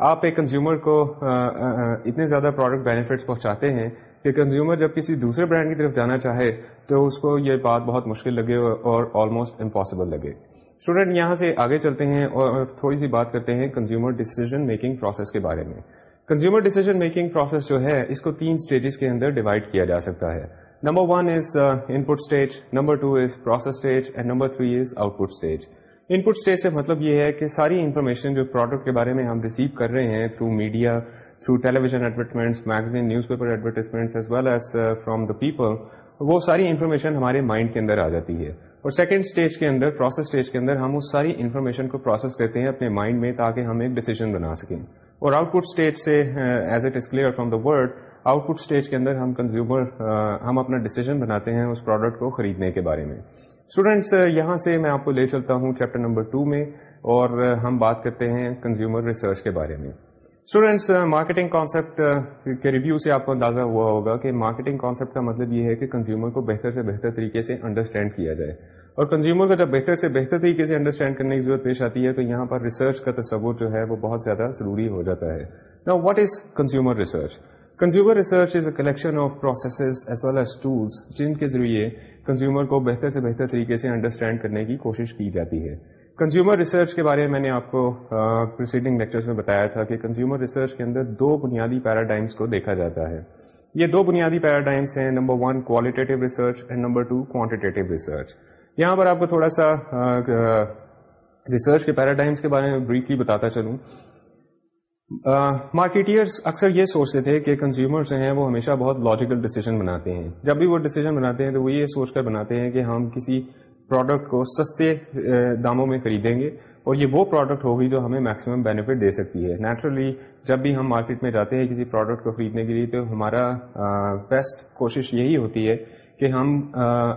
آپ ایک کنزیومر کو اتنے زیادہ پروڈکٹ بینیفٹس پہنچاتے ہیں کہ کنزیومر جب کسی دوسرے برانڈ کی طرف جانا چاہے تو اس کو یہ بات بہت مشکل لگے اور آلموسٹ امپاسبل لگے۔ اسٹوڈینٹ یہاں سے آگے چلتے ہیں اور تھوڑی سی بات کرتے ہیں کنزیومر ڈیسیزن میکنگ پروسیس کے بارے میں۔ کنزیومر ڈیسیزن میکنگ پروسیس جو ہے، اس کو تین اسٹیجز کے اندر ڈیوائڈ کیا جا سکتا ہے۔ Number one is input stage number two is process stage and number three is output stage input stage سے مطلب یہ ہے کہ ساری انفارمیشن جو پروڈکٹ کے بارے میں ہم ریسیو کر رہے ہیں through media through television advertisements magazine newspaper advertisements as well as from the people وہ ساری انفارمیشن ہمارے مائنڈ کے اندر آ جاتی ہے۔ اور سیکنڈ اسٹیج کے اندر پروسیس اسٹیج کے اندر ہم اس ساری انفارمیشن کو پروسیس کرتے ہیں اپنے مائنڈ میں تاکہ ہم ایک ڈیسیزن بنا سکیں۔ اور آؤٹ پٹ اسٹیج سے as it is clear from the word output stage کے اندر ہم کنزیومر uh, ہم اپنا ڈیسیزن بناتے ہیں اس پروڈکٹ کو خریدنے کے بارے میں۔ اسٹوڈینٹس uh, یہاں سے میں آپ کو لے چلتا ہوں چیپٹر نمبر ٹو میں اور uh, ہم بات کرتے ہیں کنزیومر ریسرچ کے بارے میں۔ اسٹوڈینٹس مارکیٹنگ کانسیپٹ کے ریویو سے آپ کو اندازہ ہوا ہوگا کہ مارکیٹنگ کانسیپٹ کا مطلب یہ ہے کہ کنزیومر کو بہتر سے بہتر طریقے سے انڈرسٹینڈ کیا جائے۔ اور کنزیومر کو جب بہتر سے بہتر طریقے سے انڈرسٹینڈ کرنے کی ضرورت پیش آتی ہے، تو یہاں پر ریسرچ کا تصور جو ہے وہ بہت زیادہ ضروری ہو جاتا ہے۔ نا what is consumer research consumer research is a collection of processes as well as tools جن کے ذریعے کنزیومر کو بہتر سے بہتر طریقے سے انڈرسٹینڈ کرنے کی کوشش کی جاتی ہے۔ کنزیومر ریسرچ کے بارے میں میں نے آپ کو پروسیڈنگ لیکچرز میں بتایا تھا کہ کنزیومر ریسرچ کے اندر دو بنیادی پیراڈائمس کو دیکھا جاتا ہے۔ یہ دو بنیادی پیراڈائمس ہیں number one qualitative research and number two quantitative research یہاں پر آپ کو تھوڑا سا ریسرچ کے پیراڈائمس کے بارے میں بریفلی بتاتا چلوں۔ مارکیٹرس اکثر یہ سوچتے تھے کہ کنزیومر جو ہیں وہ ہمیشہ بہت لاجیکل ڈیسیزن بناتے ہیں۔ جب بھی وہ ڈیسیزن بناتے ہیں تو وہ یہ سوچ کر بناتے ہیں کہ ہم کسی پروڈکٹ کو سستے داموں میں خریدیں گے اور یہ وہ پروڈکٹ ہوگی جو ہمیں میکسیمم بینیفٹ دے سکتی ہے۔ نیچرلی جب بھی ہم مارکیٹ میں جاتے ہیں کسی پروڈکٹ کو خریدنے کے لیے تو ہمارا بیسٹ کوشش یہی ہوتی ہے کہ ہم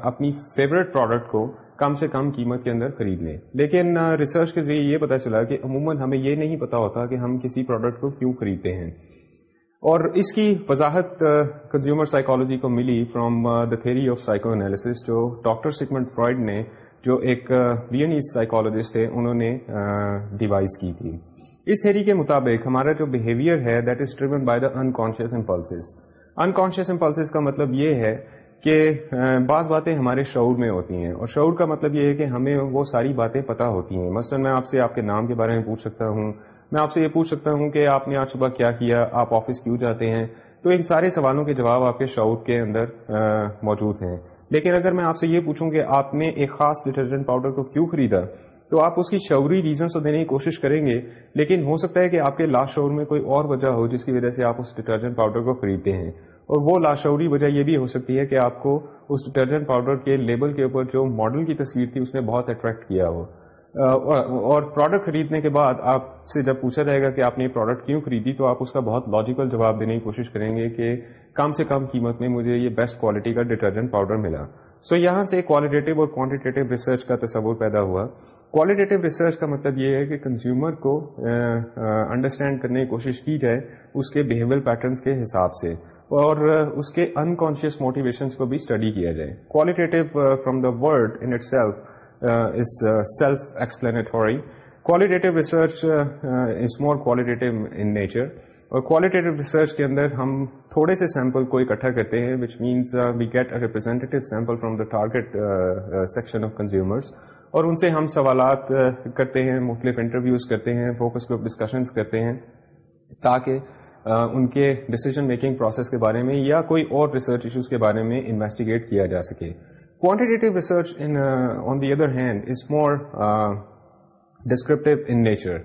اپنی فیوریٹ پروڈکٹ کو کم سے کم قیمت کے اندر خرید لیں۔ لیکن ریسرچ کے ذریعے یہ پتا چلا کہ عموماً ہمیں یہ نہیں پتا ہوتا کہ ہم کسی پروڈکٹ کو کیوں خریدتے ہیں۔ اور اس کی وضاحت کنزیومر سائیکالوجی کو ملی from the theory of psychoanalysis جو ڈاکٹر سیگمنٹ فرائڈ نے، جو ایک ویئنیز سائیکالوجسٹ تھے، انہوں نے ڈیوائز کی تھی۔ اس تھیری کے مطابق ہمارا جو بہیویئر ہے that is driven by the unconscious impulses unconscious impulses کا مطلب یہ ہے کہ بعض باتیں ہمارے شعور میں ہوتی ہیں اور شعور کا مطلب یہ ہے کہ ہمیں وہ ساری باتیں پتا ہوتی ہیں۔ مثلا میں آپ سے آپ کے نام کے بارے میں پوچھ سکتا ہوں۔ میں آپ سے یہ پوچھ سکتا ہوں کہ آپ نے آج صبح کیا کیا؟ آپ آفس کیوں جاتے ہیں؟ تو ان سارے سوالوں کے جواب آپ کے شعور کے اندر موجود ہیں۔ لیکن اگر میں آپ سے یہ پوچھوں کہ آپ نے ایک خاص ڈٹرجنٹ پاؤڈر کو کیوں خریدا، تو آپ اس کی شعوری ریزنس تو دینے کی کوشش کریں گے، لیکن ہو سکتا ہے کہ آپ کے لاسٹ میں کوئی اور وجہ ہو جس کی وجہ سے آپ اس ڈٹرجنٹ پاؤڈر کو خریدتے ہیں۔ اور وہ لاشعوری وجہ یہ بھی ہو سکتی ہے کہ آپ کو اس ڈٹرجنٹ پاؤڈر کے لیبل کے اوپر جو ماڈل کی تصویر تھی، اس نے بہت اٹریکٹ کیا ہو۔ اور پروڈکٹ خریدنے کے بعد آپ سے جب پوچھا جائے گا کہ آپ نے یہ پروڈکٹ کیوں خریدی، تو آپ اس کا بہت لاجیکل جواب دینے کی کوشش کریں گے کہ کم سے کم قیمت میں مجھے یہ بیسٹ کوالٹی کا ڈٹرجنٹ پاؤڈر ملا۔ سو so یہاں سے کوالٹیٹیو اور کوانٹیٹیو ریسرچ کا تصور پیدا ہوا۔ کوالٹیٹیو ریسرچ کا مطلب یہ ہے کہ کنزیومر کو انڈرسٹینڈ کرنے کی کوشش کی جائے اس کے بہیویئر پیٹرنس کے حساب سے اور اس کے انکانشیس موٹیویشن کو بھی اسٹڈی کیا جائے۔ Qualitative from the word in itself is self explanatory qualitative research is more qualitative in nature اور کوالٹیٹیو ریسرچ کے اندر ہم تھوڑے سے سیمپل کو اکٹھا کرتے ہیں which means we get a representative sample from the target section of consumers اور ان سے ہم سوالات کرتے ہیں مختلف انٹرویوز کرتے ہیں فوکس گروپ ڈسکشنز کرتے ہیں تاکہ ان کے ڈسیزن میکنگ پروسیس کے بارے میں یا کوئی اور ریسرچ ایشوز کے بارے میں انویسٹیگیٹ کیا جا سکے quantitative research on the other hand is more descriptive in nature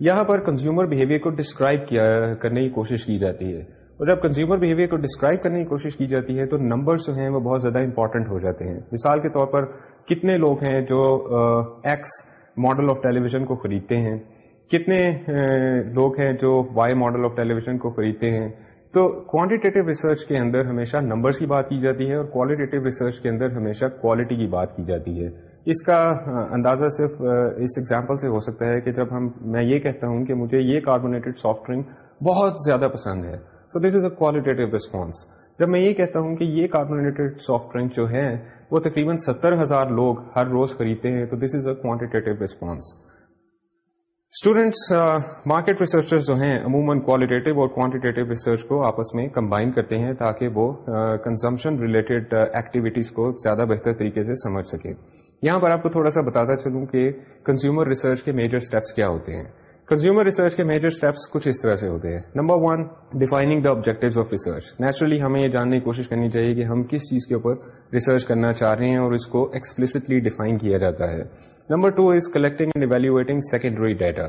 یہاں پر کنزیومر بہیویئر کو ڈسکرائب کیا، کرنے کی کوشش کی جاتی ہے۔ اور جب کنزیومر بہیویئر کو ڈسکرائب کرنے کی کوشش کی جاتی ہے تو نمبر جو ہیں وہ بہت زیادہ امپورٹنٹ ہو جاتے ہیں۔ مثال کے طور پر کتنے لوگ ہیں جو X model of television کو خریدتے ہیں؟ کتنے uh, لوگ ہیں جو Y model of television کو خریدتے ہیں؟ تو کوانٹیٹیو ریسرچ کے اندر ہمیشہ نمبرس کی بات کی جاتی ہے اور کوالٹیٹیو ریسرچ کے اندر ہمیشہ کوالٹی کی بات کی جاتی ہے۔ اس کا اندازہ صرف اس ایگزامپل سے ہو سکتا ہے کہ جب ہم، میں یہ کہتا ہوں کہ مجھے یہ کاربونیٹڈ سافٹ ڈرنک بہت زیادہ پسند ہے۔ تو this is a qualitative response جب میں یہ کہتا ہوں کہ یہ کاربونیٹڈ سافٹ ڈرنک جو ہے وہ تقریباً ستر ہزار لوگ ہر روز خریدتے ہیں تو this is a quantitative response students market researchers جو ہیں عموماً کوالٹیٹیو اور کوانٹیٹیو ریسرچ کو آپس میں کمبائن کرتے ہیں تاکہ وہ کنزمپشن ریلیٹڈ ایکٹیویٹیز کو زیادہ بہتر طریقے سے سمجھ سکیں۔ یہاں پر آپ کو تھوڑا سا بتاتا چلوں کہ کنزیومر ریسرچ کے میجر اسٹیپس کیا ہوتے ہیں۔ کنزیومر ریسرچ کے میجر اسٹیپس کچھ اس طرح سے ہوتے ہیں۔ Number one defining the objective of research naturally ہمیں یہ جاننے کی کوشش کرنی چاہیے کہ ہم کس چیز کے اوپر ریسرچ کرنا چاہ رہے ہیں اور اس کو ایکسپلسٹلی ڈیفائن کیا جاتا ہے۔ Number two is collecting and evaluating secondary data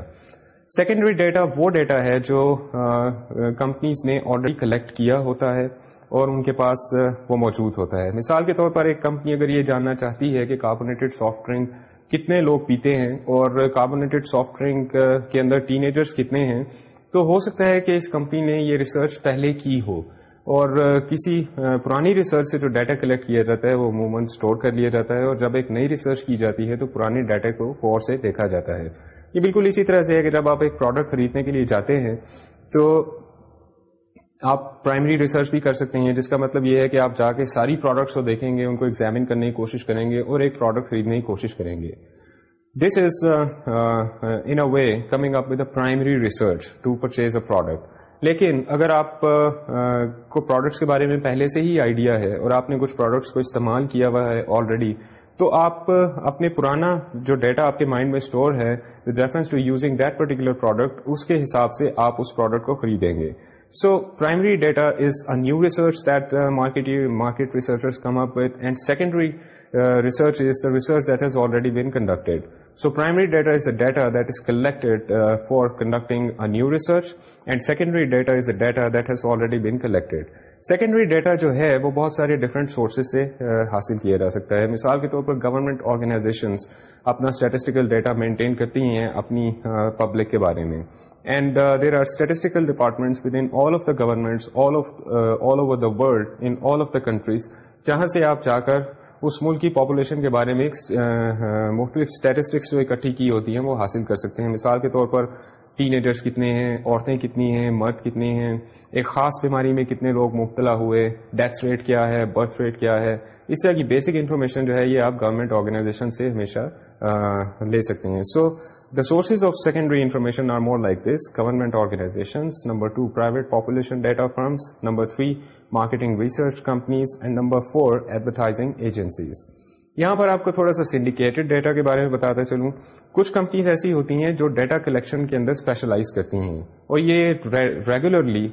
secondary data وہ ڈیٹا ہے جو کمپنیز نے آلریڈی کلیکٹ کیا ہوتا ہے اور ان کے پاس وہ موجود ہوتا ہے۔ مثال کے طور پر ایک کمپنی اگر یہ جاننا چاہتی ہے کہ کاربونیٹڈ سافٹ ڈرنک کتنے لوگ پیتے ہیں اور کاربونیٹڈ سافٹ ڈرنک کے اندر ٹین ایجرس کتنے ہیں، تو ہو سکتا ہے کہ اس کمپنی نے یہ ریسرچ پہلے کی ہو۔ اور کسی پرانی ریسرچ سے جو ڈیٹا کلیکٹ کیا جاتا ہے، وہ عموماً اسٹور کر لیا جاتا ہے اور جب ایک نئی ریسرچ کی جاتی ہے تو پرانے ڈیٹا کو غور سے دیکھا جاتا ہے۔ یہ بالکل اسی طرح سے ہے کہ جب آپ ایک پروڈکٹ خریدنے کے لیے جاتے ہیں، تو آپ پرائمری ریسرچ بھی کر سکتے ہیں، جس کا مطلب یہ ہے کہ آپ جا کے ساری پروڈکٹس کو دیکھیں گے، ان کو ایگزامن کرنے کی کوشش کریں گے اور ایک پروڈکٹ خریدنے کی کوشش کریں گے۔ This is in a way coming up with a primary research to purchase a product لیکن اگر آپ کو پروڈکٹس کے بارے میں پہلے سے ہی آئیڈیا ہے اور آپ نے کچھ پروڈکٹس کو استعمال کیا ہوا ہے آلریڈی تو آپ اپنے پرانا جو ڈیٹا آپ کے مائنڈ میں اسٹور ہے with reference to using that particular product اس کے حساب سے آپ اس پروڈکٹ کو خریدیں گے۔ So primary data is a new research that market market researchers come up with and secondary research is the research that has already been conducted So primary data is the data that is collected uh, for conducting a new research, and secondary data is the data that has already been collected. Secondary data جو ہے وہ بہت سارے different sources سے uh, حاصل کیا جا سکتا ہے مثال کے طور پر گورنمنٹ آرگنائزیشنس اپنا اسٹیٹسٹیکل ڈیٹا مینٹین کرتی ہیں اپنی uh, پبلک کے بارے میں and there are statistical departments with in all of the governments all over the world in all of the countries جہاں سے آپ جا کر اس ملک کی پاپولیشن کے بارے میں مختلف اسٹیٹسٹکس جو اکٹھی کی ہوتی ہیں وہ حاصل کر سکتے ہیں۔ مثال کے طور پر ٹین ایجرس کتنے ہیں، عورتیں کتنی ہیں، مرد کتنے ہیں، ایک خاص بیماری میں کتنے لوگ مبتلا ہوئے ڈیتھ ریٹ کیا ہے برتھ ریٹ کیا ہے، اس طرح کی بیسک انفارمیشن جو ہے یہ آپ گورنمنٹ آرگنائزیشن سے ہمیشہ لے سکتے ہیں۔ So the sources of secondary information are more like this government organisation number two private population data firms number three marketing research companies and number four advertising agencies یہاں پر آپ کو تھوڑا سا سنڈیکیٹڈ ڈیٹا کے بارے میں بتاتا چلوں۔ کچھ کمپنیز ایسی ہوتی ہیں جو ڈیٹا کلیکشن کے اندر اسپیشلائز کرتی ہیں۔ اور یہ ریگولرلی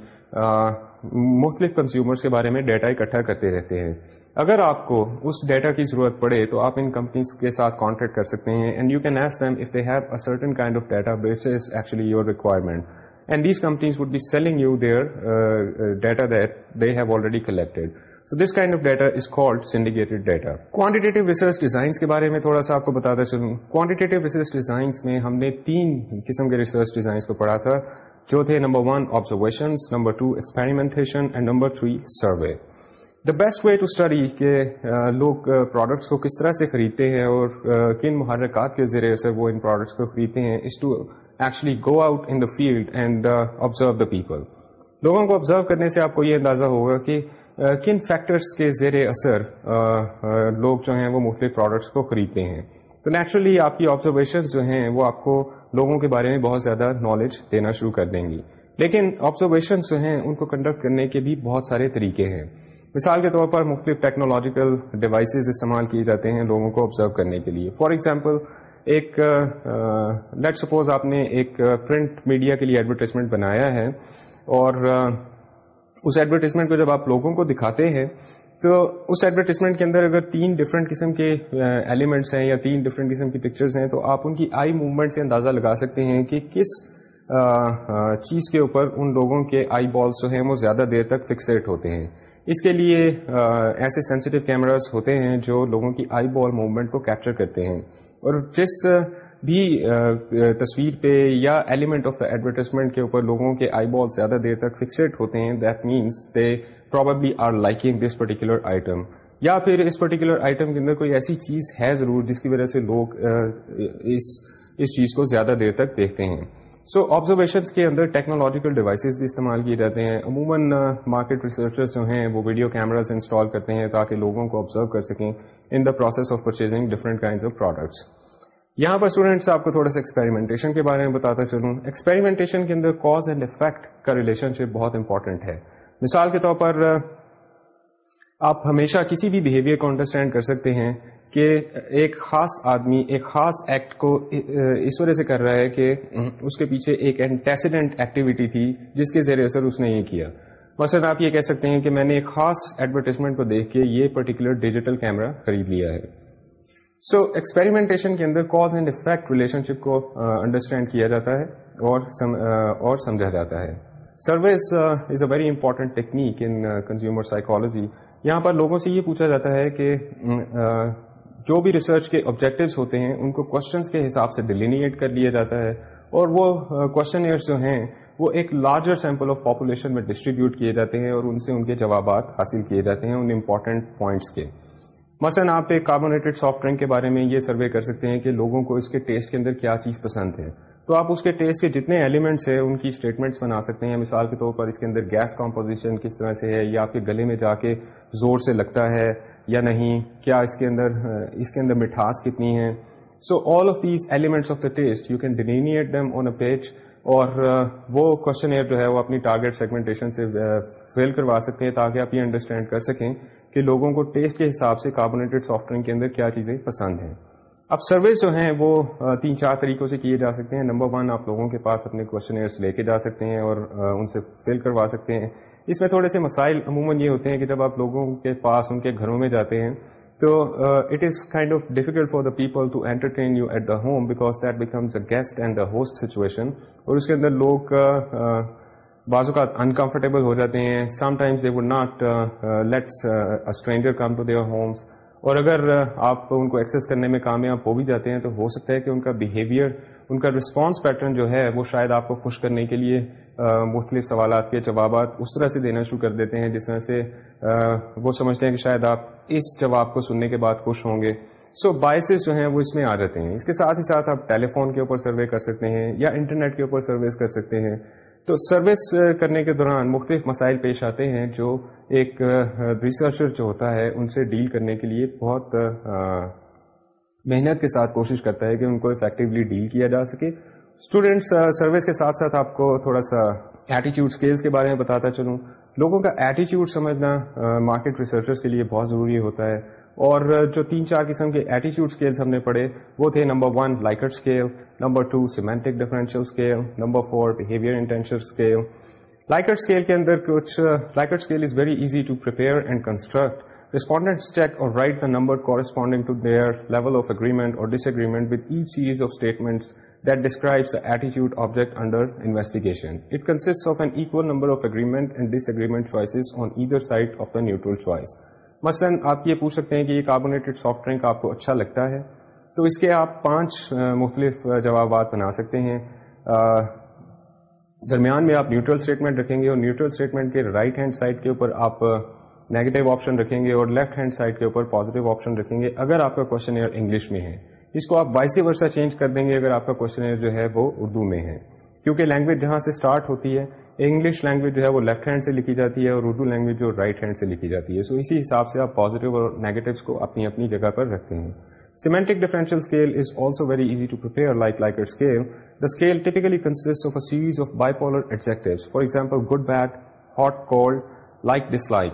مختلف کنزیومرس کے بارے میں ڈیٹا اکٹھا کرتے رہتے ہیں۔ اگر آپ کو اس ڈیٹا کی ضرورت پڑے تو آپ ان کمپنیز کے ساتھ کانٹیکٹ کر سکتے ہیں and you can ask them if they have a certain kind of data base is actually your requirement and these companies would be selling you their data that they have already collected so this kind of data is called syndicated data quantitative research designs کے بارے میں تھوڑا سا آپ کو بتاتا چلوں۔ Quantitative research designs میں ہم نے تین قسم کے ریسرچ ڈیزائنس کو پڑھا تھا۔ جو تھے number one observation number two experimentation and number three survey the best way to study کہ لوگ پروڈکٹس کو کس طرح سے خریدتے ہیں اور کن محرکات کے ذریعے سے وہ ان پروڈکٹس کو خریدتے ہیں is to actually go out in the field and observe the people لوگوں کو آبزرو کرنے سے آپ کو یہ اندازہ ہوگا کہ کن فیکٹرس کے زیر اثر لوگ جو ہیں وہ مختلف پروڈکٹس کو خریدتے ہیں؟ تو نیچرلی آپ کی آبزرویشن جو ہیں وہ آپ کو لوگوں کے بارے میں بہت زیادہ نالج دینا شروع کر دیں گی۔ لیکن آبزرویشن جو ہیں ان کو کنڈکٹ کرنے کے بھی بہت سارے طریقے ہیں۔ مثال کے طور پر مختلف ٹیکنالوجیکل ڈیوائسز استعمال کیے جاتے ہیں لوگوں کو آبزرو کرنے کے لیے۔ فار ایگزامپل ایک لیٹ سپوز آپ نے ایک پرنٹ میڈیا کے لیے ایڈورٹیزمنٹ بنایا ہے اور اس ایڈورٹیزمنٹ کو جب آپ لوگوں کو دکھاتے ہیں، تو اس ایڈورٹیزمنٹ کے اندر اگر تین ڈفرینٹ قسم کے ایلیمنٹس ہیں یا تین ڈفرینٹ قسم کی پکچرز ہیں، تو آپ ان کی آئی موومنٹ سے اندازہ لگا سکتے ہیں کہ کس چیز کے اوپر ان لوگوں کے آئی بالس جو ہیں وہ زیادہ دیر تک فکسیٹ ہوتے ہیں۔ اس کے لیے ایسے سینسیٹیو کیمراز ہوتے ہیں جو لوگوں کی آئی بال موومنٹ کو کیپچر کرتے ہیں۔ اور جس بھی تصویر پہ یا ایلیمنٹ آف دا ایڈورٹیزمنٹ کے اوپر لوگوں کے آئی بال زیادہ دیر تک فکسڈ ہوتے ہیں that means they probably are liking this particular item یا پھر اس پرٹیکولر آئٹم کے اندر کوئی ایسی چیز ہے ضرور جس کی وجہ سے لوگ اس اس چیز کو زیادہ دیر تک دیکھتے ہیں۔ سو so, آبزرویشن کے اندر ٹیکنالوجیکل ڈیوائسز بھی استعمال کیے جاتے ہیں۔ عموماً مارکیٹ ریسرچرز جو ہیں وہ ویڈیو کیمراز انسٹال کرتے ہیں تاکہ لوگوں کو آبزرو کر سکیں in the process of purchasing different kind of products یہاں پر اسٹوڈینٹس آپ کو تھوڑا سا ایکسپیریمنٹیشن کے بارے میں بتاتا چلوں۔ ایکسپیریمنٹیشن کے اندر کاز اینڈ افیکٹ کا ریلیشن شپ بہت امپورٹنٹ ہے۔ مثال کے طور پر آپ ہمیشہ کسی بھی بہیویئر کو انڈرسٹینڈ کر سکتے ہیں۔ کہ ایک خاص آدمی، ایک خاص ایکٹ کو اس وجہ سے کر رہا ہے کہ اس کے پیچھے ایک اینٹیسیڈنٹ ایکٹیویٹی تھی جس کے ذریعے اثر اس نے یہ کیا۔ مثلا آپ یہ کہہ سکتے ہیں کہ میں نے ایک خاص ایڈورٹیزمنٹ کو دیکھ کے یہ پرٹیکولر ڈیجیٹل کیمرا خرید لیا ہے۔ سو ایکسپیریمنٹیشن کے اندر cause and effect relationship کو انڈرسٹینڈ کیا جاتا ہے اور سمجھا جاتا ہے۔ Survey is a very important technique in consumer psychology یہاں پر لوگوں سے یہ پوچھا جاتا ہے کہ جو بھی ریسرچ کے آبجیکٹوس ہوتے ہیں، ان کو کوشچنس کے حساب سے ڈیلینیٹ کر لیا جاتا ہے اور وہ کوشچن جو ہیں، وہ ایک لارجر سیمپل آف پاپولیشن میں ڈسٹریبیوٹ کیے جاتے ہیں اور ان سے ان کے جوابات حاصل کیے جاتے ہیں ان امپورٹنٹ پوائنٹس کے۔ مثلا آپ ایک کاربونیٹڈ سافٹ ڈرنک کے بارے میں یہ سروے کر سکتے ہیں کہ لوگوں کو اس کے ٹیسٹ کے اندر کیا چیز پسند ہے۔ تو آپ اس کے ٹیسٹ کے جتنے ایلیمنٹس ہیں، ان کی اسٹیٹمنٹس بنا سکتے ہیں۔ مثال کے طور پر اس کے اندر گیس کمپوزیشن کس طرح سے ہے یا آپ کے گلے میں جا کے زور سے لگتا ہے۔ یا نہیں، کیا اس کے اندر اس کے اندر مٹھاس کتنی ہے so all of these elements of the taste you can denote them on a page اور وہ کوشچن ایئر جو ہے وہ اپنی ٹارگیٹ سیگمنٹیشن سے فیل کروا سکتے ہیں تاکہ آپ یہ انڈرسٹینڈ کر سکیں کہ لوگوں کو ٹیسٹ کے حساب سے کاربونیٹڈ سافٹ ڈرنک کے اندر کیا چیزیں پسند ہیں۔ اب سروس جو ہیں وہ تین چار طریقوں سے کیے جا سکتے ہیں۔ نمبر ون آپ لوگوں کے پاس اپنے کوشچنرس لے کے جا سکتے ہیں اور ان سے فل کروا سکتے ہیں۔ اس میں تھوڑے سے مسائل عموماً یہ ہوتے ہیں کہ جب آپ لوگوں کے پاس، ان کے گھروں میں جاتے ہیں، تو it is kind of difficult for the people to entertain you at the home because that becomes a guest and the host situation اور اس کے اندر لوگ بعض اوقات انکمفرٹیبل ہو جاتے ہیں۔ Sometimes they would not lets stranger come to their homes اور اگر آپ ان کو ایکسیس کرنے میں کامیاب ہو بھی جاتے ہیں تو ہو سکتا ہے کہ ان کا بیہیویئر ان کا رسپانس پیٹرن جو ہے وہ شاید آپ کو خوش کرنے کے لیے مختلف سوالات کے جوابات اس طرح سے دینا شروع کر دیتے ہیں، جس طرح سے وہ سمجھتے ہیں کہ شاید آپ اس جواب کو سننے کے بعد خوش ہوں گے۔ سو بائسز جو ہیں وہ اس میں آ جاتے ہیں۔ اس کے ساتھ ہی ساتھ آپ ٹیلی فون کے اوپر سروے کر سکتے ہیں یا انٹرنیٹ کے اوپر سروس کر سکتے ہیں۔ تو سروس کرنے کے دوران مختلف مسائل پیش آتے ہیں جو ایک ریسرچر جو ہوتا ہے، ان سے ڈیل کرنے کے لیے بہت محنت کے ساتھ کوشش کرتا ہے کہ ان کو افیکٹولی ڈیل کیا جا سکے۔ اسٹوڈینٹس سروس uh, کے ساتھ ساتھ آپ کو تھوڑا سا ایٹیچیوڈ اسکیلس کے بارے میں بتاتا چلوں۔ لوگوں کا ایٹیچیوڈ سمجھنا مارکیٹ ریسرچرس کے لیے بہت ضروری ہوتا ہے۔ اور جو تین چار قسم کے ایٹیچیوڈ اسکیلس ہم نے پڑھے، وہ تھے number one Likert scale number two semantic differential scale number four behaviour intentional scale Likert scale کے اندر کچھ Likert scale is very easy to prepare and construct respondent check or write the number corresponding to their level of agreement or disagreement with each series of statements that describes the attitude object under investigation. It consists of an equal number of agreement and disagreement choices on either side of the neutral choice. مثلا آپ یہ پوچھ سکتے ہیں کہ یہ carbonated soft drink آپ کو اچھا لگتا ہے تو اس کے آپ پانچ مختلف جوابات بنا سکتے ہیں درمیان میں آپ نیوٹرل اسٹیٹمنٹ رکھیں گے اور نیوٹرل اسٹیٹمنٹ کے رائٹ ہینڈ سائڈ کے اوپر آپ نیگیٹو آپشن رکھیں گے اور لیفٹ ہینڈ سائڈ کے اوپر پازیٹیو آپشن رکھیں گے اگر آپ کا کوشچن ایئر انگلش میں ہے اس کو آپ وائسی ورسا چینج کر دیں گے اگر آپ کا کوشچن ایئر جو ہے وہ اردو میں ہے۔ کیونکہ لینگویج جہاں سے اسٹارٹ ہوتی ہے انگلش لینگویج جو ہے وہ لیفٹ ہینڈ سے لکھی جاتی ہے اور اردو لینگویج جو رائٹ ہینڈ سے لکھی جاتی ہے۔ سو so اسی حساب سے آپ پازیٹیو اور نیگیٹوس کو اپنی اپنی جگہ پر رکھتے ہیں۔ Semantic differential scale is also very easy to prepare like like scale the scale typically consist of a series of bipolar adjective for example good bad hot cold like dislike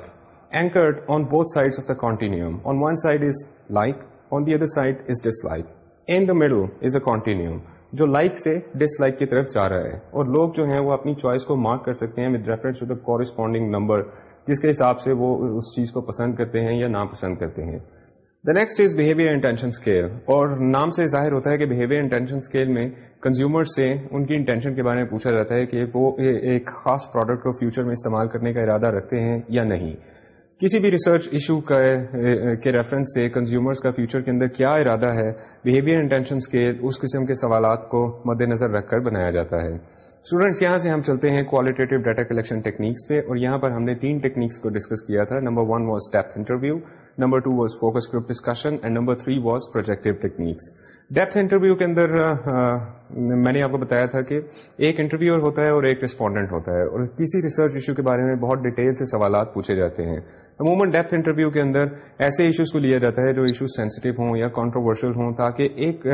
anchored on both side of the continuum on one side is like on the other side is dislike in the middle is a continuum جو like سے dislike کی طرف جا رہا ہے۔ اور لوگ جو ہیں وہ اپنی چوائس کو مارک کر سکتے ہیں with reference to the corresponding number جس کے حساب سے وہ اس چیز کو پسند کرتے ہیں یا ناپسند کرتے ہیں۔ The next is behaviour intention scale اور نام سے ظاہر ہوتا ہے کہ بہیویئر انٹینشن اسکیل میں کنزیومر سے ان کی انٹینشن کے بارے میں پوچھا جاتا ہے کہ وہ ایک خاص پروڈکٹ کو فیوچر میں استعمال کرنے کا ارادہ رکھتے ہیں یا نہیں۔ کسی بھی ریسرچ ایشو کے ریفرنس سے کنزیومرز کا فیوچر کے اندر کیا ارادہ ہے بہیویئر انٹینشنس کے اس قسم کے سوالات کو مد نظر رکھ کر بنایا جاتا ہے۔ اسٹوڈینٹس یہاں سے ہم چلتے ہیں کوالٹیٹیو ڈیٹا کلیکشن ٹیکنیکس پہ، اور یہاں پر ہم نے تین ٹیکنیکس کو ڈسکس کیا تھا۔ Number one was depth interview number two was focus group discussion and number three was projective techniques depth interview کے اندر میں نے آپ کو بتایا تھا کہ ایک انٹرویو ہوتا ہے اور ایک ریسپونڈنٹ ہوتا ہے، اور کسی ریسرچ ایشو کے بارے میں بہت ڈیٹیل سے سوالات پوچھے جاتے ہیں۔ عموماً ڈیپتھ انٹرویو کے اندر ایسے ایشوز کو لیا جاتا ہے جو ایشوز سینسٹیو ہوں یا کانٹروورشل ہوں تاکہ ایک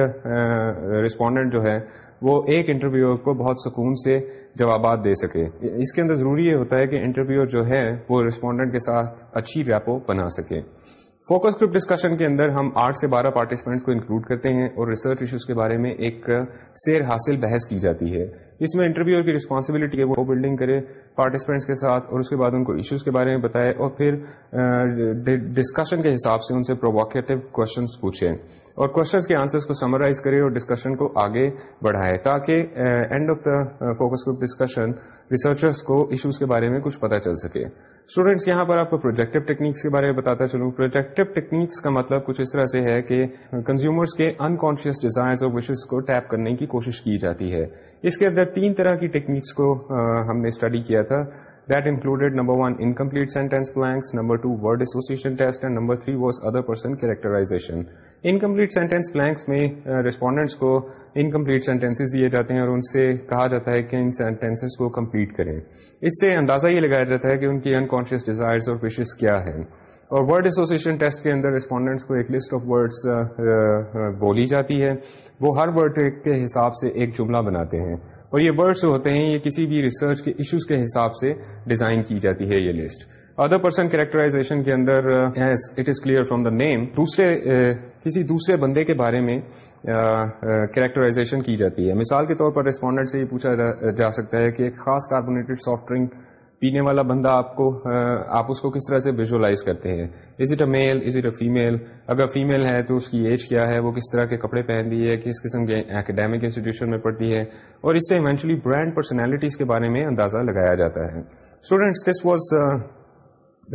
رسپونڈنٹ جو ہے وہ ایک انٹرویو کو بہت سکون سے جوابات دے سکے۔ اس کے اندر ضروری یہ ہوتا ہے کہ انٹرویو جو ہے وہ رسپونڈنٹ کے ساتھ اچھی ریپو بنا سکے۔ فوکس گروپ ڈسکشن کے اندر ہم آٹھ سے بارہ پارٹیسپینٹس کو انکلوڈ کرتے ہیں اور ریسرچ ایشوز کے بارے میں ایک سیر حاصل بحث کی جاتی ہے۔ اس میں انٹرویو کی رسپانسبلٹی ہے، وہ بلڈنگ کرے پارٹیسپینٹس کے ساتھ اور اس کے بعد ان کو ایشوز کے بارے میں بتائے اور پھر ڈسکشن کے حساب سے ان سے پرووکیٹو کوشچنس پوچھیں۔ اور کوشچنس کے آنسرس کو سمرائز کرے اور ڈسکشن کو آگے بڑھائے تاکہ end of the focus group discussion researchers کو ایشوز کے بارے میں کچھ پتا چل سکے۔ اسٹوڈینٹس یہاں پر آپ کو پروجیکٹو ٹیکنیکس کے بارے میں بتاتا چلوں۔ پروجیکٹو ٹیکنیکس کا مطلب کچھ اس طرح سے ہے کہ کنزیومرس کے انکانشیس ڈیزائر اور وشز کو ٹیپ کرنے کی کوشش کی جاتی ہے۔ اس کے اندر تین طرح کی ٹیکنیکس کو uh, ہم نے اسٹڈی کیا تھا۔ That included number one incomplete sentence blanks number two word association test and number three was other person characterization incomplete sentence blanks میں ریسپونڈنٹس کو انکمپلیٹ سینٹینسز دیے جاتے ہیں اور ان سے کہا جاتا ہے کہ ان سینٹینسز کو کمپلیٹ کریں اس سے اندازہ یہ لگایا جاتا ہے کہ ان کی انکانشیس ڈیزائرز اور وشز کیا ہے اور ورڈ ایسوسیشن ٹیسٹ کے اندر ریسپونڈنٹس کو ایک لسٹ آف ورڈس بولی جاتی ہے وہ ہر ورڈ کے حساب سے ایک جملہ بناتے ہیں اور یہ ورڈس ہوتے ہیں، یہ کسی بھی ریسرچ کے ایشوز کے حساب سے ڈیزائن کی جاتی ہے یہ لسٹ ادر پرسن کریکٹرائزیشن کے اندر it is clear from the name دوسرے uh, کسی دوسرے بندے کے بارے میں uh, uh, کریکٹرائزیشن کی جاتی ہے. مثال کے طور پر ریسپونڈنٹ سے یہ پوچھا جا سکتا ہے کہ ایک خاص کاربونیٹڈ سافٹ ڈرنک پینے والا بندہ آپ کو آپ اس کو کس طرح سے ویژلائز کرتے ہیں؟ Is it a male is it a female اگر فیمل ہے تو اس کی ایج کیا ہے؟ وہ کس طرح کے کپڑے پہن رہی ہے؟ کس قسم کے اکیڈیمک انسٹیٹیوشن میں پڑھتی ہے؟ اور اس سے ایونچولی برانڈ پرسنالٹیز کے بارے میں اندازہ لگایا جاتا ہے۔ Students this was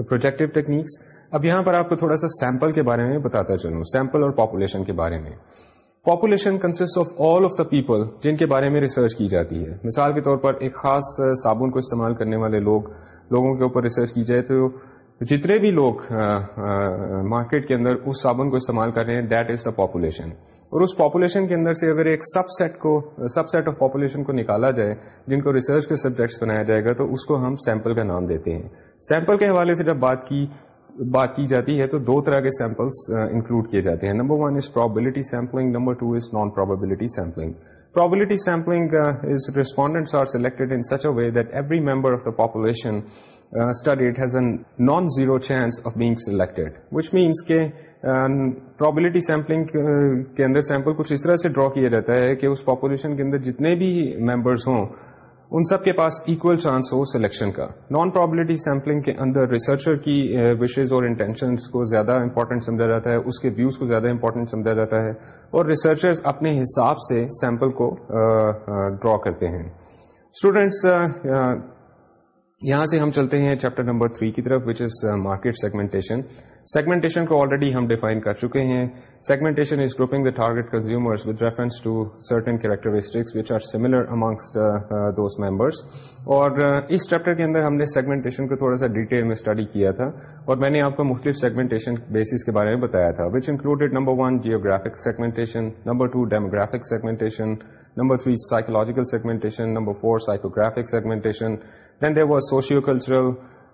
projective techniques اب یہاں پر آپ کو تھوڑا سا سیمپل کے بارے میں بتاتا چلوں۔ سیمپل اور پاپولیشن کے بارے میں۔ Population consist of all of the people جن کے بارے میں ریسرچ کی جاتی ہے۔ مثال کے طور پر ایک خاص صابن کو استعمال کرنے والے لوگ، لوگوں کے اوپر ریسرچ کی جائے تو جتنے بھی لوگ مارکیٹ کے اندر اس صابن کو استعمال کر رہے ہیں دیٹ از دا پاپولیشن اور اس پاپولیشن کے اندر سے اگر ایک سب سیٹ کو سب سیٹ آف پاپولیشن کو نکالا جائے، جن کو ریسرچ کے سبجیکٹس بنایا جائے گا، تو اس کو ہم سیمپل کا نام دیتے ہیں۔ سیمپل کے حوالے سے جب بات کی بات کی جاتی ہے تو دو طرح کے سیمپلس انکلوڈ کیے جاتے ہیں۔ Number one is probability sampling number two is non probability sampling probability sampling is respondents are selected in such a way that every member of the population studied has an non zero chance of being selected which means کہ probability sampling کے اندر sample کچھ اس طرح سے ڈرا کیا جاتا ہے کہ اس پاپولیشن کے اندر جتنے بھی ممبرس ہوں ان سب کے پاس ایکول چانس ہو سلیکشن کا. نان پرابلٹی سیمپلنگ کے اندر ریسرچر کی eh, وشز اور انٹینشنس کو زیادہ امپورٹنٹ سمجھا جاتا ہے، اس کے ویوز کو زیادہ امپورٹنٹ سمجھا جاتا ہے اور ریسرچر اپنے حساب سے سیمپل کو eh, eh, ڈرا کرتے ہیں۔ اسٹوڈینٹس یہاں سے ہم چلتے ہیں چیپٹر نمبر تھری کی طرف which is market segmentation segmentation کو آلریڈی ہم ڈیفائن کر چکے ہیں. Segmentation is grouping the target consumers with reference to certain characteristics which are similar amongst those members اور uh, اس چیپٹر کے اندر ہم نے سیگمنٹیشن کو تھوڑا سا ڈیٹیل میں اسٹڈی کیا تھا اور میں نے آپ کو مختلف سیگمنٹیشن بیسس کے بارے میں بتایا تھا which included number one geographic segmentation number two demographic segmentation number three psychological segmentation number four psychographic segmentation then there was socio cultural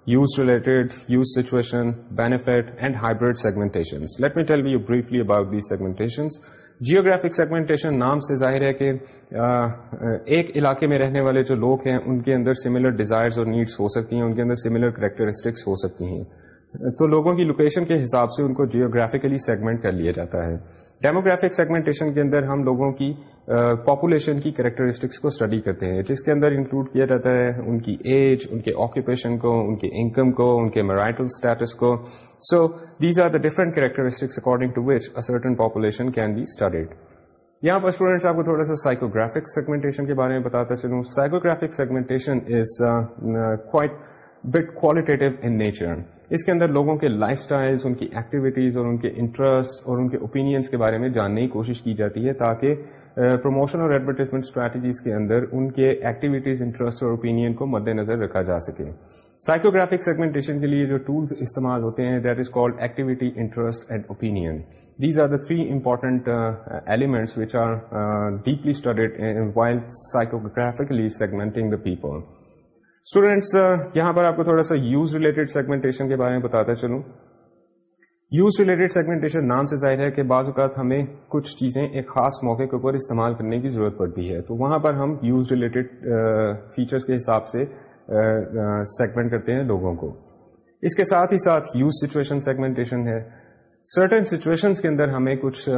use related, use situation, benefit, and hybrid segmentations. Let me tell you briefly about these segmentations. Geographic segmentation نام سے ظاہر ہے کہ ایک علاقے میں رہنے والے جو لوگ ہیں ان کے اندر سملر ڈیزائرز اور نیڈس ہو سکتی ہیں ان کے اندر سملر کریکٹرسٹکس ہو سکتی ہیں تو لوگوں کی لوکیشن کے حساب سے ان کو جیوگرافیکلی سیگمنٹ کر لیا جاتا ہے ڈیموگرافک سیگمنٹیشن کے اندر ہم لوگوں کی پاپولیشن کی کریکٹرسٹکس کو اسٹڈی کرتے ہیں، جس کے اندر انکلوڈ کیا جاتا ہے ان کی ایج ان کے آکوپیشن کو، ان کے انکم کو، ان کے میرائٹل اسٹیٹس کو. So these are the different characteristics according to which certain population can be studied یہاں پر اسٹوڈینٹس آپ کو تھوڑا سا سائیکوگرافک سیگمنٹیشن کے بارے میں بتاتا چلوں. Psychographic segmentation is quite but qualitative in nature اس کے اندر لوگوں کے لائف اسٹائل ان کی ایکٹیویٹیز اور ان کے انٹرسٹ اور ان کے اوپینینس کے بارے میں جاننے کی کوشش کی جاتی ہے تاکہ پروموشن اور ایڈورٹیزمنٹ اسٹریٹجیز کے اندر ان کے ایکٹیویٹیز انٹرسٹ اور اوپینین کو مد نظر رکھا جا سکے۔ سائیکوگرافک سیگمنٹیشن کے لیے جو ٹولس استعمال ہوتے ہیں that is called activity interest and opinion these are the three important elements which are deeply studied while psychographically segmenting the people students uh, یہاں پر آپ کو تھوڑا سا یوز ریلیٹڈ سیگمنٹیشن کے بارے میں بتاتا چلوں۔ یوز ریلیٹڈ سیگمنٹیشن نام سے ظاہر ہے کہ بعض اوقات ہمیں کچھ چیزیں ایک خاص موقع کے اوپر استعمال کرنے کی ضرورت پڑتی ہے۔ تو وہاں پر ہم یوز ریلیٹڈ فیچرز کے حساب سے uh, uh, سیگمنٹ کرتے ہیں لوگوں کو۔ اس کے ساتھ ہی ساتھ یوز سچویشن سیگمنٹیشن ہے۔ سرٹن سچویشنس کے اندر ہمیں کچھ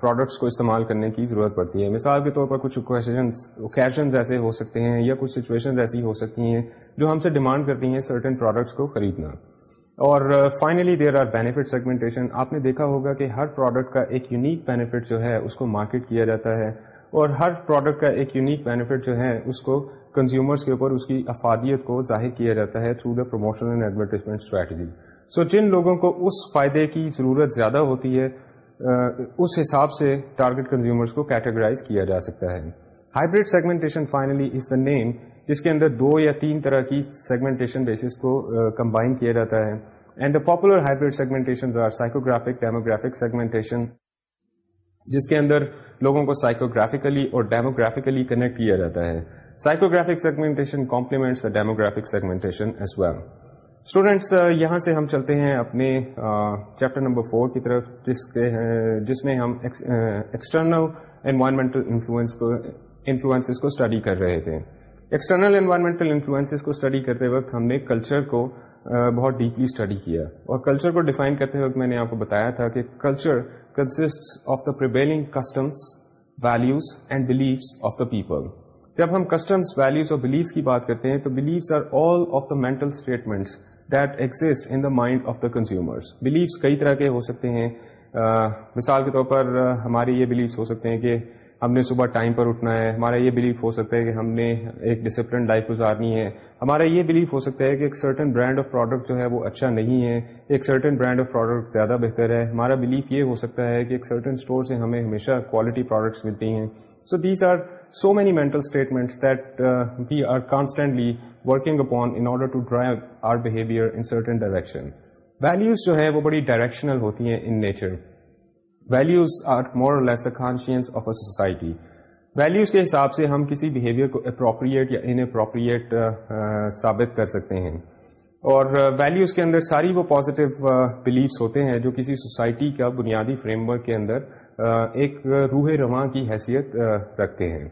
پروڈکٹس کو استعمال کرنے کی ضرورت پڑتی ہے۔ مثال کے طور پر کچھ اوکیشنز ایسے ہو سکتے ہیں یا کچھ سچویشن ایسی ہو سکتی ہیں جو ہم سے ڈیمانڈ کرتی ہیں سرٹن پروڈکٹس کو خریدنا۔ اور finally there are benefit segmentation آپ نے دیکھا ہوگا کہ ہر پروڈکٹ کا ایک یونیک بینیفٹ جو ہے اس کو مارکیٹ کیا جاتا ہے۔ اور ہر پروڈکٹ کا ایک یونیک بینیفٹ جو ہے اس کو کنزیومرس کے اوپر اس کی افادیت کو ظاہر کیا جاتا ہے through the promotion and advertisement strategy so جن لوگوں کو اس فائدے کی ضرورت زیادہ ہوتی ہے اس حساب سے ٹارگیٹ کنزیومرس کو کیٹیگرائز کیا جا سکتا ہے۔ Hybrid segmentation finally is the name جس کے اندر دو یا تین طرح کی سیگمنٹیشن بیسس کو کمبائن کیا جاتا ہے۔ And the popular hybrid segmentation are psychographic demographic segmentation جس کے اندر لوگوں کو سائیکوگرافیکلی اور ڈیموگرافیکلی کنیکٹ کیا جاتا ہے۔ Psychographic segmentation complements demographic segmentation as well students, یہاں سے ہم چلتے ہیں اپنے چیپٹر نمبر فور کی طرف، جس کے جس میں ہم ایکسٹرنل انوائرمنٹل انفلوئنس کو انفلوئنس کو اسٹڈی کر رہے تھے۔ ایکسٹرنل انوائرمنٹل انفلوئنس کو اسٹڈی کرتے وقت ہم نے کلچر کو بہت ڈیپلی اسٹڈی کیا۔ اور کلچر کو ڈیفائن کرتے وقت میں نے آپ کو بتایا تھا کہ culture consist of the prevailing customs values and beliefs of the people جب ہم کسٹمس ویلوز اور بلیفس کی بات کرتے ہیں تو beliefs are all of the mental statements that exist in the mind of the consumers beliefs کئی طرح کے ہو سکتے ہیں۔ مثال کے طور پر ہماری یہ بلیفس ہو سکتے ہیں کہ ہم نے صبح ٹائم پر اٹھنا ہے۔ ہمارا یہ بلیف ہو سکتا ہے کہ ہم نے ایک ڈسپلن لائف گزارنی ہے۔ ہمارا یہ بلیف ہو سکتا ہے کہ ایک سرٹن برانڈ آف پروڈکٹ جو ہے وہ اچھا نہیں ہے۔ ایک سرٹن برانڈ آف پروڈکٹ زیادہ بہتر ہے۔ ہمارا بلیف یہ ہو سکتا ہے کہ ایک سرٹن اسٹور سے ہمیں ہمیشہ کوالٹی پروڈکٹس ملتی ہیں۔ So these are so many mental statements that we are constantly working upon in order to drive our behaviour in certain direction values جو ہے وہ بڑی ڈائریکشنل ہوتی ہیں in nature values are more less the conscience of a society values کے حساب سے ہم کسی بہیویئر کو اپروپریٹ یا ان اپروپریٹ ثابت کر سکتے ہیں اور ویلوز کے اندر ساری وہ پازیٹیو بلیفس ہوتے ہیں جو کسی سوسائٹی کا بنیادی فریم ورک کے اندر ایک روح رواں کی حیثیت رکھتے ہیں۔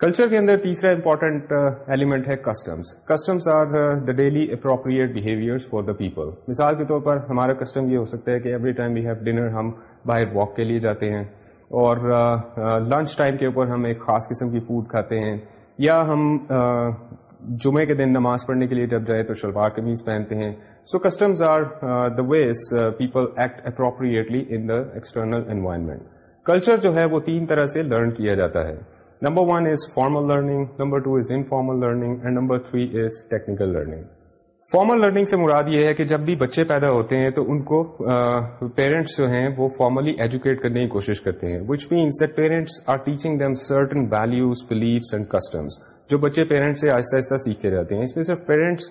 کلچر کے اندر تیسرا امپورٹنٹ ایلیمنٹ ہے customs customs are the daily appropriate behaviour for the people مثال کے طور پر ہمارا کسٹم یہ ہو سکتا ہے کہ every time we have dinner ہم باہر واک کے لیے جاتے ہیں۔ اور لنچ ٹائم کے اوپر ہم ایک خاص قسم کی فوڈ کھاتے ہیں۔ یا ہم جمعے کے دن نماز پڑھنے کے لیے جب جائے تو شلوار قمیض پہنتے ہیں۔ So customs are the ways people act appropriately in the external environment culture جو ہے وہ تین طرح سے لرن کیا جاتا ہے number one is formal learning number two is informal learning and number three is technical learning formal learning سے مراد یہ ہے کہ جب بھی بچے پیدا ہوتے ہیں تو ان کو پیرنٹس جو ہیں وہ فارملی ایجوکیٹ کرنے کی کوشش کرتے ہیں which means that parents are teaching them certain values beliefs and customs جو بچے پیرنٹس سے آہستہ آہستہ سیکھتے رہتے ہیں اس میں صرف پیرنٹس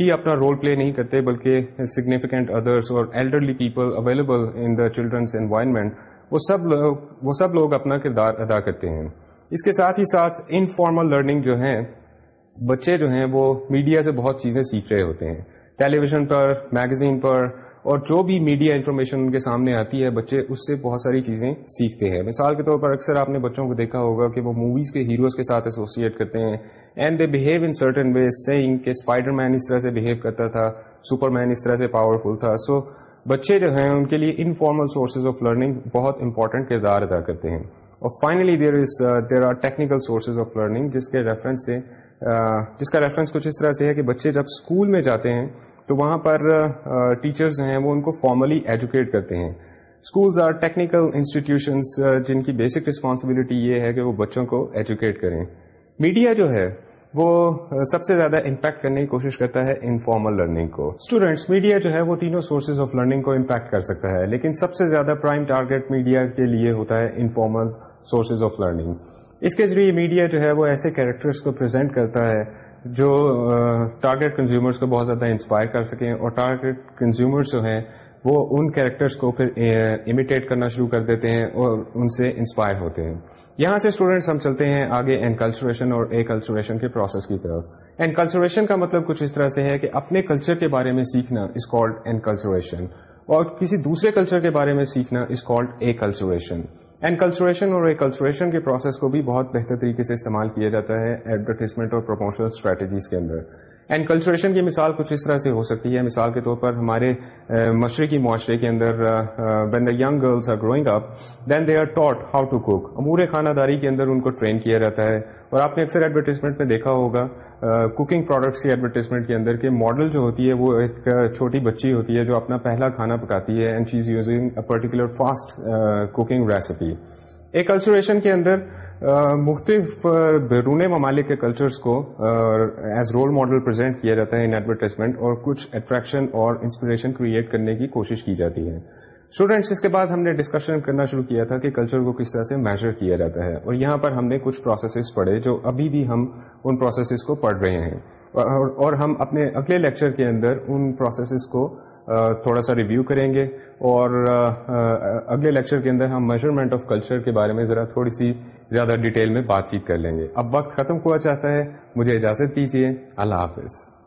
ہی اپنا رول پلے نہیں کرتے بلکہ سگنیفیکینٹ ادرس اور elderly people available in the childrens environment وہ سب لوگ وہ سب لوگ اپنا کردار ادا کرتے ہیں۔ اس کے ساتھ ہی ساتھ انفارمل لرننگ جو ہے بچے جو ہیں، وہ میڈیا سے بہت چیزیں سیکھ رہے ہوتے ہیں۔ ٹیلی ویژن پر میگزین پر اور جو بھی میڈیا انفارمیشن ان کے سامنے آتی ہے، بچے اس سے بہت ساری چیزیں سیکھتے ہیں۔ مثال کے طور پر اکثر آپ نے بچوں کو دیکھا ہوگا کہ وہ موویز کے ہیروز کے ساتھ ایسوسیٹ کرتے ہیں and they behave in certain ways seeing کہ اسپائڈر مین اس طرح سے بہیو کرتا تھا سپر مین اس طرح سے پاورفل تھا۔ سو بچے جو ہیں، ان کے لیے انفارمل سورسز آف لرننگ بہت امپورٹنٹ کردار ادا کرتے ہیں۔ اور finally there is there are technical sources of learning جس کے ریفرنس سے uh, جس کا ریفرنس کچھ اس طرح سے ہے کہ بچے جب اسکول میں جاتے ہیں تو وہاں پر ٹیچرز ہیں وہ ان کو فارملی ایجوکیٹ کرتے ہیں۔ اسکولز آر ٹیکنیکل انسٹیٹیوشنس جن کی بیسک رسپانسبلٹی یہ ہے کہ وہ بچوں کو ایجوکیٹ کریں۔ میڈیا جو ہے، وہ سب سے زیادہ امپیکٹ کرنے کی کوشش کرتا ہے انفارمل لرننگ کو۔ اسٹوڈینٹس میڈیا جو ہے، وہ تینوں سورسز آف لرننگ کو امپیکٹ کر سکتا ہے، لیکن سب سے زیادہ پرائم ٹارگیٹ میڈیا کے لیے ہوتا ہے انفارمل سورسز آف لرننگ اس کے ذریعے میڈیا جو ہے، وہ ایسے کیریکٹرس کو پرزینٹ کرتا ہے جو ٹارگیٹ کنزیومرس کو بہت زیادہ انسپائر کر سکیں اور ٹارگیٹ کنزیومرس جو ہیں وہ ان کیریکٹرس کو پھر امیٹیٹ کرنا شروع کر دیتے ہیں اور ان سے انسپائر ہوتے ہیں۔ یہاں سے اسٹوڈینٹس ہم چلتے ہیں آگے انکلچوریشن اور اے کلچوریشن کے پروسیس کی طرف۔ انکلچوریشن کا مطلب کچھ اس طرح سے ہے کہ اپنے کلچر کے بارے میں سیکھنا از کالڈ انکلچوریشن اور کسی دوسرے کلچر کے بارے میں سیکھنا از کالڈ اے کلچوریشن اینڈ اور کلچوریشن کے پروسیس کو بھی بہت بہتر طریقے سے استعمال کیا جاتا ہے ایڈورٹیزمنٹ اور پروموشنل اسٹریٹجیز کے اندر۔ اینڈ کی مثال کچھ اس طرح سے ہو سکتی ہے۔ مثال کے طور پر ہمارے مشرقی معاشرے کے اندر when the young girls are growing up then they are taught how to cook امور خانہ داری کے اندر ان کو ٹرین کیا جاتا ہے۔ اور آپ نے اکثر ایڈورٹیزمنٹ میں دیکھا ہوگا کوکنگ پروڈکٹس کی ایڈورٹیزمنٹ کے اندر کہ ماڈل جو ہوتی ہے وہ ایک چھوٹی بچی ہوتی ہے جو اپنا پہلا کھانا پکاتی ہے and cheese using particular fast cooking recipe acculturation کے اندر مختلف بیرون ممالک کے کلچرس کو ایز رول ماڈل پرزینٹ کیا جاتا ہے ان ایڈورٹیزمنٹ اور کچھ اٹریکشن اور انسپریشن کریٹ کرنے کی کوشش کی جاتی ہے۔ اسٹوڈینٹس اس کے بعد ہم نے ڈسکشن کرنا شروع کیا تھا کہ کلچر کو کس طرح سے میجر کیا جاتا ہے۔ اور یہاں پر ہم نے کچھ پروسیسز پڑھے جو ابھی بھی ہم ان پروسیسز کو پڑھ رہے ہیں۔ اور ہم اپنے اگلے لیکچر کے اندر ان پروسیسز کو تھوڑا سا ریویو کریں گے اور اگلے لیکچر کے اندر ہم میجرمنٹ آف کلچر کے بارے میں ذرا تھوڑی سی زیادہ ڈیٹیل میں بات چیت کر لیں گے۔ اب وقت ختم ہوا چاہتا ہے، مجھے اجازت دیجیے اللہ حافظ۔